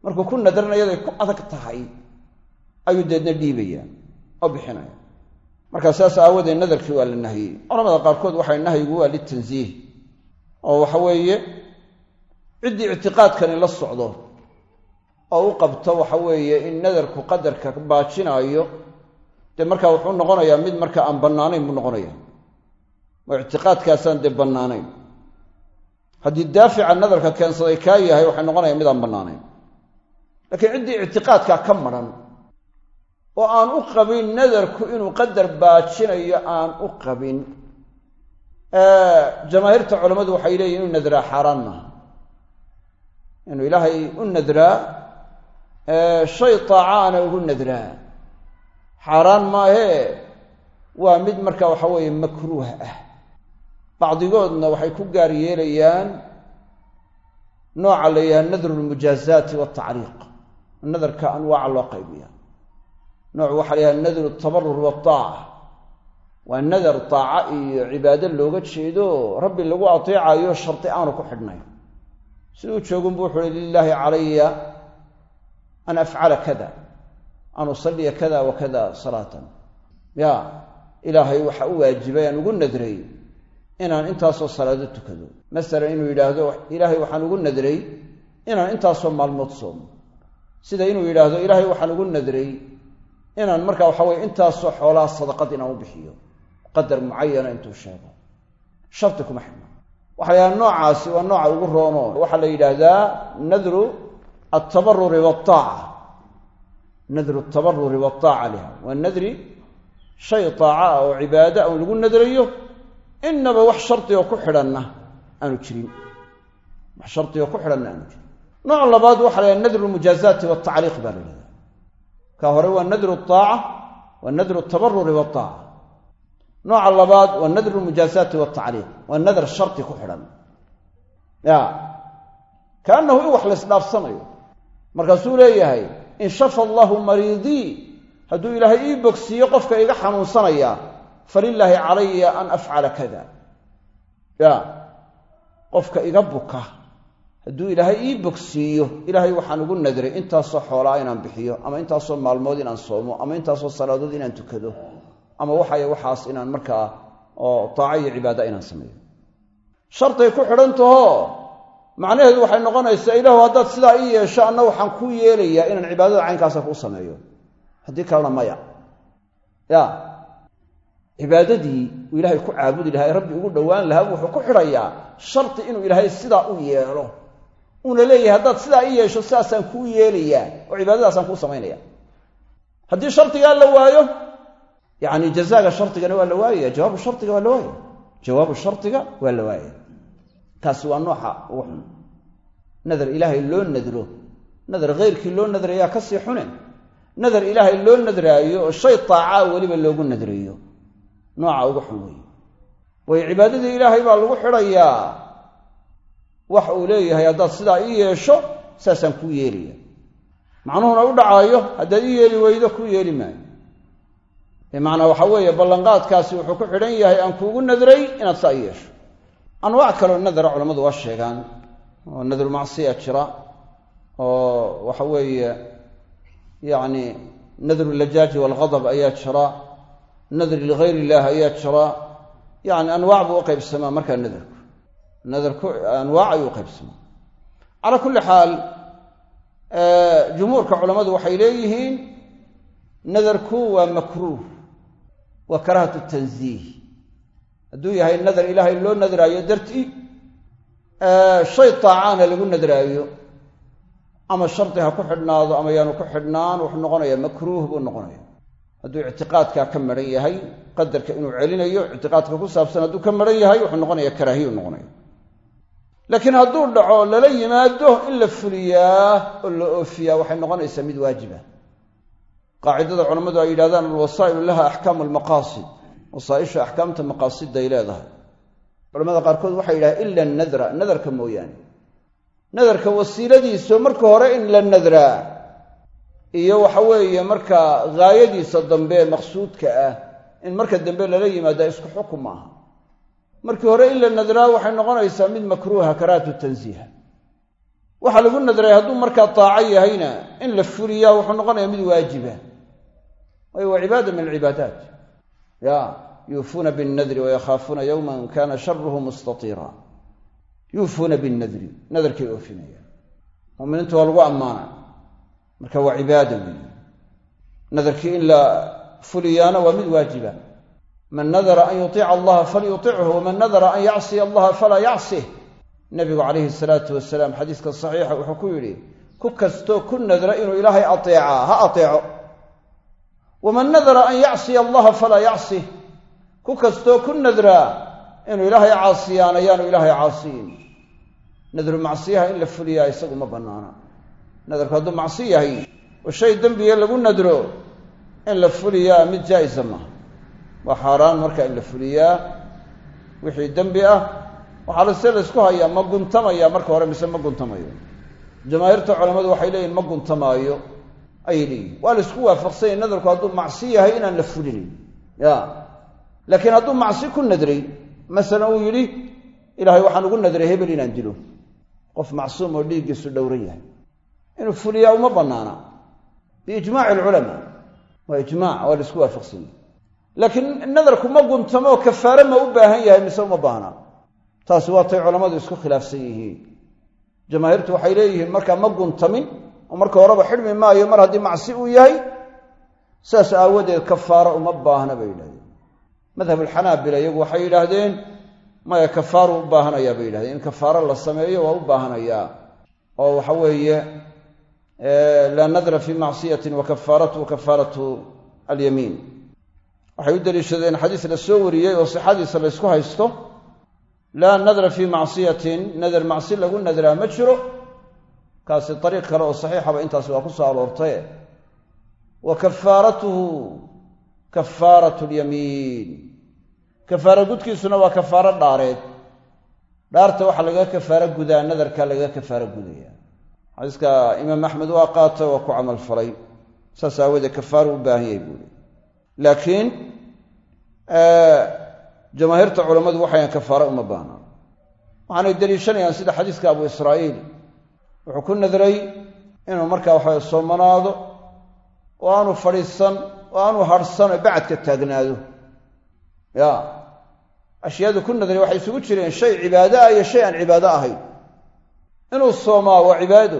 Markuu ku nadrana ku adag tahay ayuu deedna dhiibaya oo bixinaya markaa saas aawadeed nadarkii waa la nahiyey. Culamada qaarkood waxay nahyigu waa litansiih oo waxa weeye ciddii ictiqaadkani la socdo oo u qabto waxa weeye in nadarku qadarka baajinaayo dee markaa wuxuu noqonayaa mid marka aan bannaanayn buu noqonaya oo ictiqaadkaasaan dee bannaanayn. Haddii daafica nadarka keensaday kaa yahay waxay noqonaya mid aan bannaanayn. Laakiin ciddii ictiqaadkaa ka madran oo aan u qabin nadarku inuu qadar baajinayo aan u qabin jamaahiirta culammadu waxay leeyihiin inuu nadraa xaaraan maaha. Inuu ilaahay u nadraa shay taacaana ugu nadraa. Xaaraan maahee waa mid marka waxa weeye makruuh ah bacdigoodna waxay ku gaar yeelayaan nooca la yidhaha nadru lmujaazaati waaltacriiq nadarka anwaaca loo qaybiya nooc waxaa la yidhaha nadru tabarur waataaca waa nadar taaca iyo cibaado looga jeedo rabbi lagu ateecayo shardi aanu ku xidhnayn. Siduu joogunbu wuxu uhi lilaahi calaya an afcala kada an usaliya kada wa kada salaatan. Ya ilaahay waxa u waajibay aan ugu nadray inaan intaasoo salaado tukado. Masalan inuu yidhaahdo ilaahay waxaan ugu nadray inaan intaasoo maalmood soomo. Sida inuu yidhaahdo ilaahay waxaan ugu nadray inaan marka waxa weye intaasoo xoolaha sadaqad inaan u bixiyo. Qadar mucayana intuu sheego. Shardi kuma xidhna waxa la yidhahda noocaasi waa nooca ugu roono. Waxaa la yidhaahdaa nadru altabaruri waaaca nadru tabaruri waaaca liha. Waa nadri shay taaca ah oo cibaado an lagu nadrayo inaba wax shardigoo ku xidhanna aanu jirin. Wax shardigoo ku xidhanna aanu jirin. Nooc labaad waxa la yhaha nadru lmujaazaati waltacliiq baa la yidhahda ka hore waa nadru aaca waa nadru tabaruri waaaca nooca labaad waa nadru lmujaazaati waltacliiq waa nadar shardi ku xidhan. Ya. Kaannahu in wax laysdhaafsanayo markaasuu leeyahay in shafa allahu mariidii hadduu ilaahay ii bogsiiyo qofka iga xanuunsanaya falilaahi calaya an afcala kada. Ya qofka iga buka. Hadduu ilaahay ii bogsiiyo ilaahay waxaan ugu nadray intaasoo xoolaa inaan bixiyo ama intaasoo maalmood inaan soomo ama intaasoo salaadood inaan tukado ama waxay waxaas inaan markaa oo taaco iyo cibaada inaan sameeyo. Sharday ku xidhan taho macnaheedu waxay noqonaysaa ilaahu haddaad sidaa ii yeesho anna waxaan kuu yeelayaa inaan cibaadada caynkaasa kuu sameeyo. Haddii kalena maya. Ya cibaadadii uu ilaahay ku caabudi lahaa rabbi ugu dhowaan lahaa wuxuu ku xidhayaa shardi inuu ilaahay sidaa u yeelo. Uuna leeyahay haddaad sidaa ii yeesho sidaasaan kuu yeelayaa oo cibaadadaasaan kuu samaynaya haddii shardigaa la waayo yacni jazaaga shardigana waa la waayaya jawaabu shardiga waa la waayaya jawaabu shardiga waa la waayaya taasi waa nooca ugu xun. Nadar ilaahay loo nadro nadar khayrkii loo nadrayaa ka sii xune. Nadar ilaahay loo nadraayo oo shay taacaa weliba loogu nadrayo nooca ugu xun weeye. Waayo cibaadadii ilaahay baa lagu xidhayaa. Wax uu leeyahay haddaad sidaa ii yeesho saasaan kuu yeelaya macnuhuna u dhacaayo haddaad ii yeeli weydo kuu yeeli maayo. Bimacnaa waxaa weeye ballanqaadkaasi wuxuu ku xidhan yahay aan kuugu nadray inaad saa ii yeesho. Anwaac kaloo nadara culammadu waa sheegaan oo nadrulmacsiya jira oo waxa weeye yacni nadru lajaaji ayaa jira nadri ligayr illah ayaa jira. Yacni anwaac buu u qaybsamaa markaa nadarku. Nadarku anwaac ayuu u qaybsamaa. Calaa kulli xaal jumhuurka culammadu waxay leeyihiin nadarku waa makruuh waa karaahatu tanziih. Hadduu yahay nadar ilaahay loo nadraayo dartii shay taacaana lagu nadraayo ama shardi ha ku xidhnaado ama yaanu ku xidhnaan wuxuu noqonayaa makruuh buu noqonaya hadduu ictiqaadkaa ka maran yahay qadarka inuu celinayo ictiqaadka ku saabsan hadduu ka maran yahay wuxuu noqonaya karaahiyu noqonaya laakiin hadduu dhaco lala yimaado in la fuliyaa oo la oofiyaa waxay noqonaysaa mid waajiba. Qaacidada culammadu ay yidhahdaan alwasaa'ilu laha axkaamu almaqaasid wasaaisha axkaamta maqaasiday leedahay. Culamada qaarkood waxay yidhahdeen ila nadra nadarka mooyaane. Nadarka wasiiladiiso marka hore in la nadraa iyo waxa weeye markaa haayadiisa dambe maqsuudka ah in marka dambe lala yimaada isku xukum maaha markii hore in la nadraa waxay noqonaysaa mid makruuha karaahatu tansiiha waxa lagu nadray hadduu markaa taaco yahayna in la fuliyaa wuxuu noqonayaa mid waajiba. Waayo waa cibaada min alcibaadaat. Ya yuufuuna binnadri wayakhaafuuna yowman kana sharuhu mustatiira yuufuuna binnadri nadarkay oofinayaan. Muminiinta waa lagu ammaana marka waa cibaada weeye. Nadarkii in la fuliyaana waa mid waajiba. Man nadara an yuطiica allaha falyuطichu waman nadara an yacsiya allaha falaa yacsih nabigu calayhi salaatu wasalaam xadiiska saxiixa wuxuu ku yidhi ku kastoo ku nadra inuu ilaahay ateecaa ha ateeco. Waman nadara an yacsiya allaha falaa yacsih ku kastoo ku nadraa inuu ilaahay caasiyaana yaanu ilaahay caasiyin. Nadru macsiyaha in la fuliyaa isagu ma bannaana nadarku hadduu macsi yahay oo shay dembiga lagu nadro in la fuliyaa mid jaa'isa maaha waa xaaraan marka in la fuliyaa wixii dembi ah. Waxaa lase laysku hayaa ma guntamaya marka hore mise ma guntamayo. Jamaahiirta culammadu waxay leeyihiin ma guntamaayo. Ayay leeyihiin waa laysku waafaqsanyay nadarku hadduu macsi yahay inaan la fulinayn ya. Laakiin hadduu macsi ku nadray masalan uu yidhi ilaahay waxaan ugu nadray hebel inaan dilo. Qof macsuum oo dhiiggiisu dhowran yahay inuu fuliyaa uma bannaana. Biijmaaci alculamaa. Waa ijmaac waa la isku waafaqsanyay laakiin nadarku ma guntamoo kafaare ma u baahan yahay mise uma baahna. Taasi waatay culammadu isku khilaafsan yihiin. Jamaahiirtu waxay leeyihiin markaa ma guntamin oo marka horeba xidhmi maayo mar haddii macsi uu yahay saas aawadeed kafaaro uma baahna bay yidhahdeen. Madhabulxanaabila iyagu waxay yidhaahdeen maya kafaaru u baahanayaa bay yidhahdeen. In kafaaro la sameeyo waa u baahanayaa. Oo waxa weeye laa nadra fi macsiyatin wa kafaaratuhu kafaaratu waxay u daliishadeen xadiis la soo wariyey oo sixadiisa la ysku haysto. Laa nadra fii macsiyatin nadar macsi lagu nadraa ma jiro. Kaasi ariiq kale oo saxiixaba intaasi waa ku soo aroortaye wa kafaaratuhu kafaaratu lyamiin kafaaro gudkiisuna waa kafaaro dhaareed. Dhaarta waxaa lagaga kafaaro gudaa nadarkaa lagaga kafaaro gudaya xadiiska imaam axmed waa qaata waa ku camal falay. Saas aawoodee kafaaru u baahan yahay buuri laakiin jamaahiirta culammadu waxayan kafaare uma baahna. Waxaanay deliishanayaan sida xadiiska abu israa'iil. Wuxuu ku nadray inuu markaa waxaway soomanaado oo aanu fadhiisan oo aanu hadhsan oo bacadka taagnaado. Ya ashyaadu ku nadray waxay isugu jireen shay cibaado ah iyo shay aan cibaado ahayn inuu soomaa waa cibaado.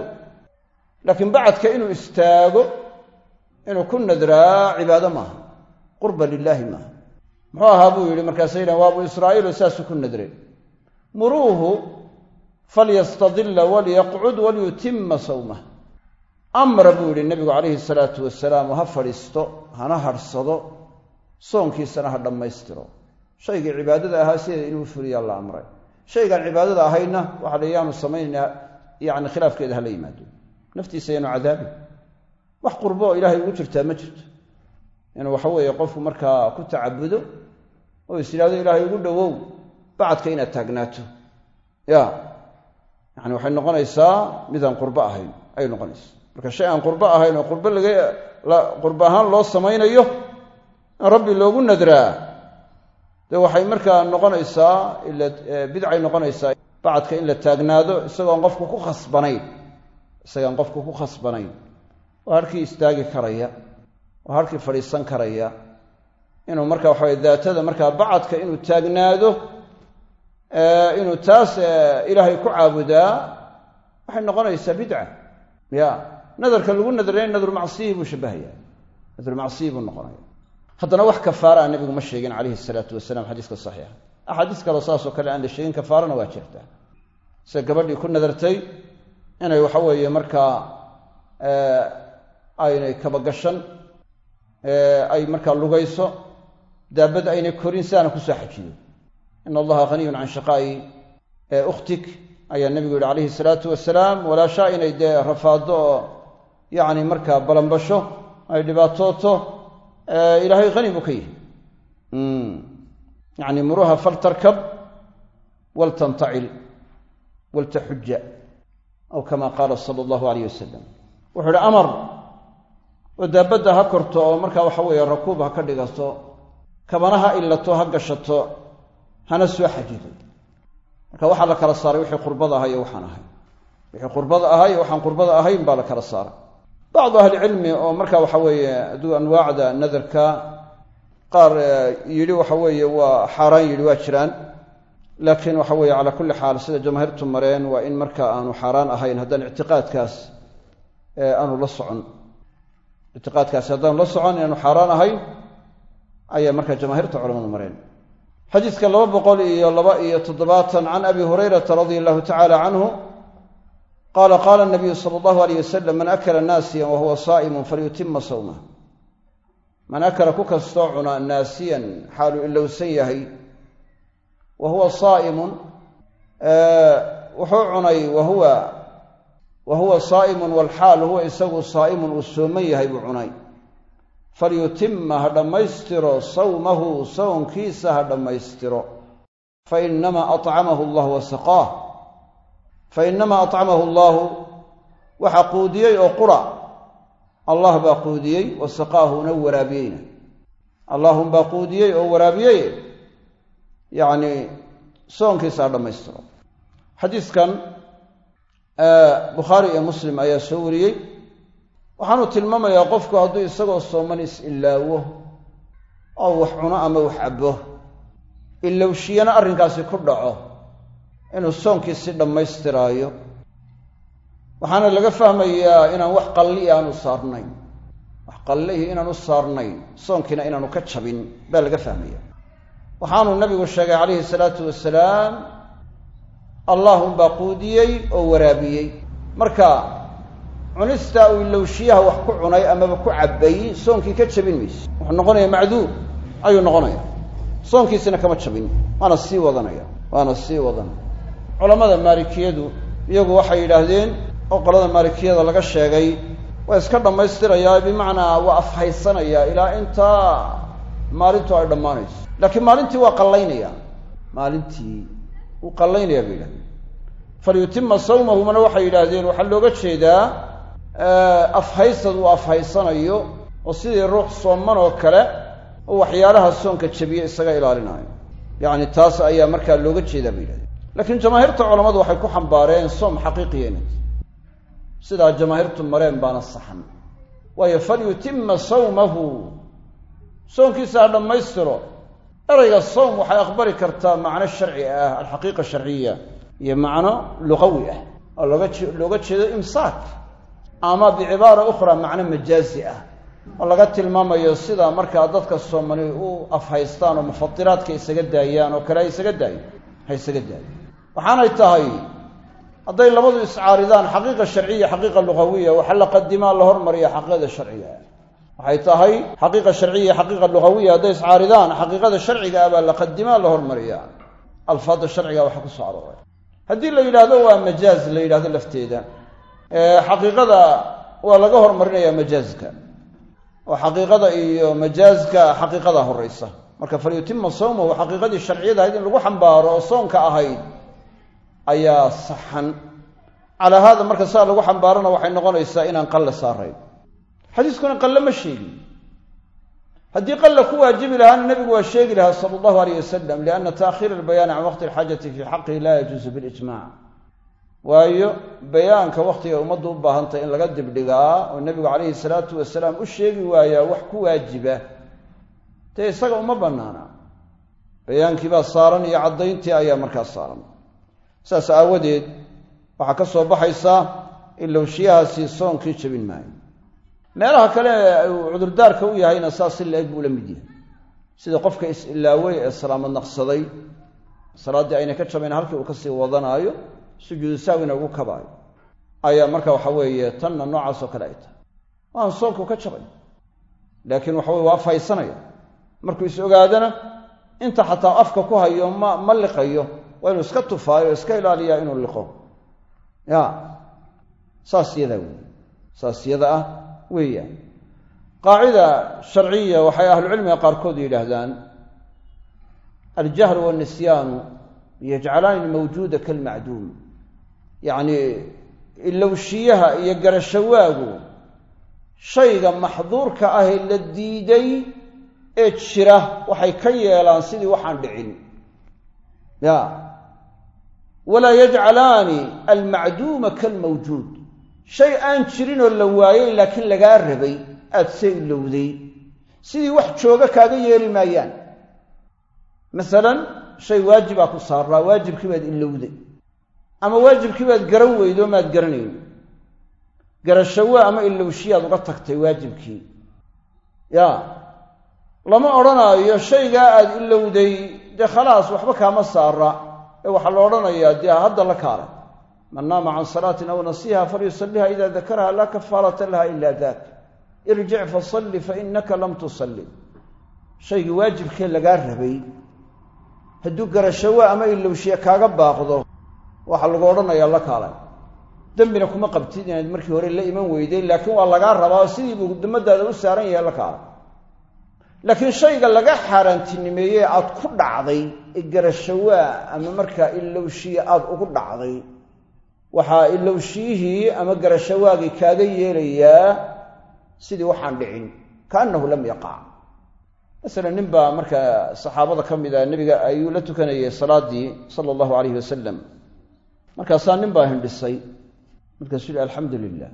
Laakiin bacadka inuu istaago inuu ku nadraa cibaado maaha. Qurba lilaahi maaha. Muxuu ahaa buu yidhi markaasa yidhahan waa abu israa'iilo saasuu ku nadray muruuhu falyastadilla walyaqcud walyutima sawmah amra buu yidhi nebigu calayhi salaatu wasalaam ha fadhiisto hana hadhsado soonkiisana ha dhammaystiro. Shaygii cibaadada ahaa sideeda inuu fuliyaa la amray shaygaan cibaadada ahayna waxa la yaanu samaynaa yani khilaafkeeda hala yimaado. Naftiisa yaanu cadaabin. Wax qurbo oo ilaahay ugu jirtaa ma jirto. Inuu waxa weeye qofku markaa ku tacabudo oo is yidhahdo ilaahay ugu dhowow bacadka inaad taagnaato. Ya yani waxay noqonaysaa midaan qurbo ahayn ayay noqonaysaa. Marka shay aan qurbo ahayn oo qurbo laga qurbo ahaan loo samaynayo in rabbi loogu nadraa dee waxay markaa noqonaysaa bidcay noqonaysaa bacadka in la taagnaado isagoon qofku ku khasbanayn. Isagaan qofku ku khasbanayn. Oo harkii istaagi karaya. Oo harkii fadhiisan karaya. Inuu marka waxaway daatada markaa bacadka inuu taagnaado inuu taas ilaahay ku caabudaa waxay noqonaysaa bidca. Ya nadarka lagu nadrayn nadru macsiyi buu shabahaya nadru macsiyi buu noqonaya haddana wax kafaaraa nebigu ma sheegin calayhi salaatu wasalaam xadiiska saxiixa. Axaadiis kaleo saasoo kale aan la sheegin kafaarana waa jirtaa sida gabadhii ku nadartay inay waxa weeye markaa aynay kabagashan ay markaa lugayso daabad aynay korin si aana ku soo xajiyo. Ina allaha haniyun can shaqaa'i ukhtik ayaa nebigu yihi calayhi salaatu wasalaam walaashaa inay dee rafaado oo yacni markaa balanbasho ay dhibaatooto ilaahay hani buu ka yihi yani muruha faltarkab waltantacil waltaxuja aw kama qaala sala allahu alayh wasalam wuxuu ihi amar oo daabadda ha korto oo markaa waxa weeye rakuub ha ka dhigato kabana ha illato ha gashato hana soo xajido. Marka waxaa la kala saaray wixii qurbada ahaa iyo waxaan ahayn wixii qurbada ahaa iyo waxaan qurbada ahayn baa la kala saaray bacdu ahlicilmi oo marka waxa weeye aduu anwaacda nadarka qaar yidhi waxa weeye waa xaaraan yidhi waa jiraan laakiin waxa weeye calaa kulli xaal sida jamaahiirtu mareen waa in marka aanu xaaraan ahayn haddaan ictiqaadkaas aanu la socon ictiqaadkaasi haddaanu la socon inaanu xaaraan ahayn ayaa marka jamaahiirta culamadu mareen xadiiska laba boqol iyo laba iyo toddobaatan can abi hurayrata radia allahu tacala canhu qaala qaala nabiyu sala allahu alayh wasalam man akala naasiyan wa huwa saa'imun falyutima sawmah man akala ku kastoo cuna naasiyan xaaluu ilowsan yahay wa huwa saa'imun wuxuu cunay wahuwa wa huwa saa'imun walxaal huwa isagu saa'imun uu sooman yahay buu cunay falyutima ha dhammaystiro sawmahu sownkiisa ha dhammaystiro fa inamaa acamahu allah wa fa inamaa acamahu allaahu waxaa quudiyey oo qura. Allah baa quudiyey wa saqaahuna waraabiyeyna. Allaahunbaa quudiyey oo waraabiyey yacni soonkiisa ha dhammaystiro. Xadiiskan bukhaari iyo muslim ayaa soo wariyey. Waxaanu tilmaamayaa qofku hadduu isagoo sooman is-ilaawo oo wax cuno ama wax cabbo ilowshiyana arrinkaasi ku dhaco inuu soonkiisi dhammaystiraayo. Waxaana laga fahmayaa inaan wax qalli aanu saarnayn. Wax qallihi inaanu saarnayn soonkiina inaanu ka jabin baa laga fahmaya waxaanu nabigu sheegay calayhi salaatu wasalaam allaahunbaa quudiyey oo waraabiyey. Marka cunistaa uu ilowshiyaha wax ku cunay amaba ku cabbay soonkii ka jabin mayse wuxuu noqonaya macduur ayuu noqonaya soonkiisina kama jabin waana sii wadanaya waana sii wadanaya culammada maalikiyadu iyagu waxay yidhaahdeen oo qolada maalikiyada laga sheegay waa iska dhammaystirayaa bimacnaa waa afhaysanayaa ilaa intaa maalintu ay dhammaanayso. Laakiin maalintii waa qallaynaya. Maalintii wuu qallaynaya bay yidhahdeen. Falyutima sawmahumana waxay yidhaahdeen waxaa looga jeedaa afhaysad uu afhaysanayo oo sidii ruux sooman oo kale oo waxyaalaha soonka jabiye isaga ilaalinayo yacni taas ayaa markaa looga jeedaa bay yidhahdeen laakiin jamaahiirta culammadu waxay ku xambaareen soom xaqiiqiya inay sidaa jamaahiirtu mareen baana saxan. Waayo falyutima sawmahu. Soonkiisa ha dhammaystiro. Erayga sawm waxay aqbali kartaa macno sharci ah alxaqiiqa sharciya iyo macno luqawi ah. Oo looga looga jeedo imsaak ama bicibaara ukhra macno majaazi ah. Oo laga tilmaamayo sida markaa dadka soomani u afhaystaan oo mufadiraadka isaga daayaan oo kale ha isaga daayo ha isaga daayo waxaanay tahay hadday labadu iscaaridaan xaqiiqa sharciya xaqiiqa lugawiya waxa la qadimaa la hormariya xaqiiqada sharciga. Waxay tahay xaqiiqa sharciya xaqiiqa lugawiya hadday iscaaridaan xaqiiqada sharciga ah baa la qadimaa la hormariya. Alfaadda sharciga waxa ku soo arooray. Haddii la yidhaahdo waa majaaz la yidhahdo lafteeda. Xaqiiqada waa laga hormarinaya majaazka oo xaqiiqada iyo majaazka xaqiiqada horeysa marka falyutima sawmahu xaqiiqadii sharciyada ahayd in lagu xambaaro oo soonka ahayd ayaa saxan. Calaa haada marka saa lagu xambaarana waxay noqonaysaa inaan qalle saarayn. Xadiiskuna qalle ma sheegin. Haddii qalle ku waajibi lahaana nebigu waa sheegi lahaa sala allahu alayh wasalam lianna taakhiira albayaani can waqti alxaajati fii xaqihi laa yajuusu bilijmac waayo bayaanka wakhtiga ummaddu u baahantay in laga dibdhigaa oo nebigu calayhi salaatu wasalaam u sheegi waayaa wax ku waajiba dee isaga uma bannaana. Bayaankii baa saaran iyo caddayntii ayaa markaas saaran saas aawadeed waxaa ka soo baxaysaa ilowshiyahaasi soonkii jebin maayo. Meelaha kale uu cudurdaarka u yahayna saas si la-eg buu la mid yahay. Sida qofka is-ilaawey ee salaamad naqsaday salaaddii ayna ka jabayn halkii uu ka sii wadanaayo sujuudu saawina ugu kabaayo. Ayaa marka waxa weeye tanna noocaasoo kale ay tahay. Waan soonku ka jabay. Laakiin waxa weye waa afhaysanaya markuu is ogaadana inta xataa afka ku hayo ma ma liqayo waa inuu iska tufaayo o iska ilaaliyaa inuu liqo. Ya. Saas yadaa wey saas yada ah weeyaan. Qaacida sharciya waxay ahlucilmiga qaarkood yidhaahdaan aljahlu wanisyaanu yajcalaani almawjuuda kalmacduum yacnii ilowshiyaha iyo garashawaagu shayga maxduurka ahee la diiday ee jira waxay ka yeelaan sidii waxaan dhicin. Ya walaa yajcalaani almacduuma kalmawjuud. Shay aan jirinoo la waayey laakiin lagaa rabay aad see ilowday sidii wax jooga kaaga yeeli maayaan. Masalan shay waajibaa ku saaraa waajibkii baad ilowday ama waajibkii baad garan weydo maad garanayn. Garashawa ama ilowshiyaad uga tagtay waajibkii. Ya lama odhanaayo shaygaa aad ilowday dee khalaas waxba kaama saara ee waxaa la odhanayaa dee hadda la kaale man naama can salaatin aw nasiiha falyusaliha ida dakaraha laa kafaarata laha ila dak irjic fasalli fainaka lam tusalli. Shaygii waajibkee lagaa rabay. Hadduu garashawa ama ilowshiye kaaga baaqdo waxaa lagu odhanayaa la kaalay dembina kuma qabtid inaad markii hore la iman weyday laakiin waa lagaa rabaa sidii buu dumadaada u saaran yahay la kaalay laakiin shayga laga xaaraantinimeeyey aad ku dhacday ee garashawaa ama markaa ilowshiye aad ugu dhacday. Waxaa ilowshiyihii ama garashawaagii kaaga yeelayaa sidii waxaan dhicin kaannahu lam yaqac masalan nin baa markaa saxaabada ka mid a nebiga ayuu la tukanayay salaaddii sala allahu calayhi wasalam markaasaa nin baa hindhisay. Markaasuu yihi alxamdu lilah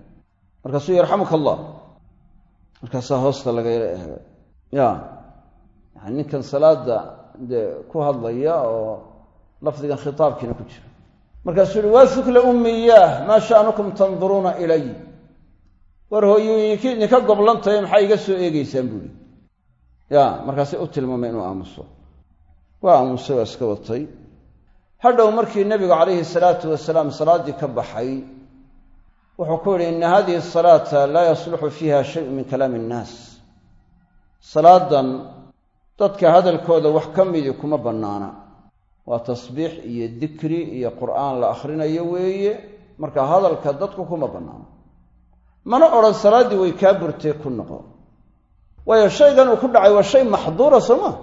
markaasuu yarxamuka allah markaasaa hoosta laga yani ninkan salaada dee ku hadlaya oo lafdigan khitaabkiina ku jira. Markaasuu yihi waa sukla ummiyaah maa sha'nukum tanduruuna ilay. War hooyooyinki idinka goblantaye maxaa iga soo eegeysaan buuhi ya markaasay u tilmaamay inuu aamuso. Waa aamusay waa iska watay. Hadhow markii nebigu calayhi salaatu wasalaam salaaddii ka baxay wuxuu ku yidhi ina hadihi asalaata laa yasluxu fiiha shayun min kalaami innaas salaadan dadka hadalkooda wax ka midii kuma bannaana. Waa tasbiix iyo dikri iyo qur'aan la akhrinayo weeye marka hadalka dadku kuma bannaano. Mana odhan salaaddii way kaa burtee ku noqo. Waayo shaygan uu ku dhacay waa shay maxduura soo maa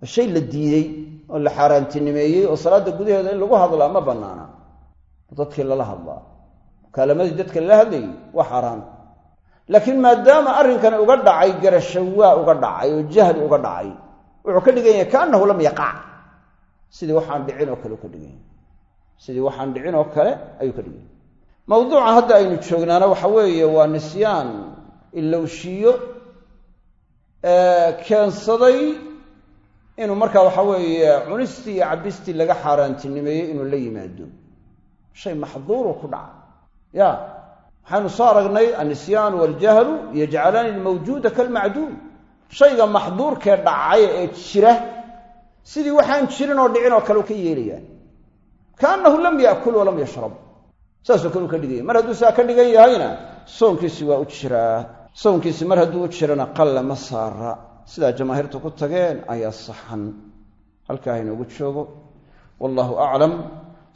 waa shay la diidey oo la xaaraantinimeeyey oo salaadda gudaheeda in lagu hadlaa ma bannaana. Dadkii lala hadlaa. Mukaalamadii dadka lala hadlayay waa xaaraan laakiin maadaama arrinkani uga dhacay garashawaa uga dhacay oo jahli uga dhacay wuxuu ka dhigan yahay kaannahu lam yaqac sidii waxaan dhicin oo kale u ka dhigan sidii waxaan dhicin oo kale ayuu ka dhigan mawduuca hadda aynu joognaana waxa weeye waa nisyaan ilowshiyo keensaday inuu markaa waxa weeye cunistii iyo cabistii laga xaaraantinimeeyey inuu la yimaado. Shay maxduuru ku dhaca. Ya waxaynu soo aragnay annisyaanu waljahlu yajcalaani almawjuuda kalmacduum shayga maxduurkee dhacay ee jira sidii waxaan jirin oo dhicin oo kale ka yeelayaan. Kaannahu lam yaakul walam yashrab. Saasoo kale u ka dhiganya mar hadduu saa ka dhigan yahayna soonkiisi waa u jiraa soonkiisi mar hadduu u jirana qalle ma saara. Sidaa jamaahiirtu ku tageen ayaa saxan. Halkaa hainoogu joogo. Wallahu aclam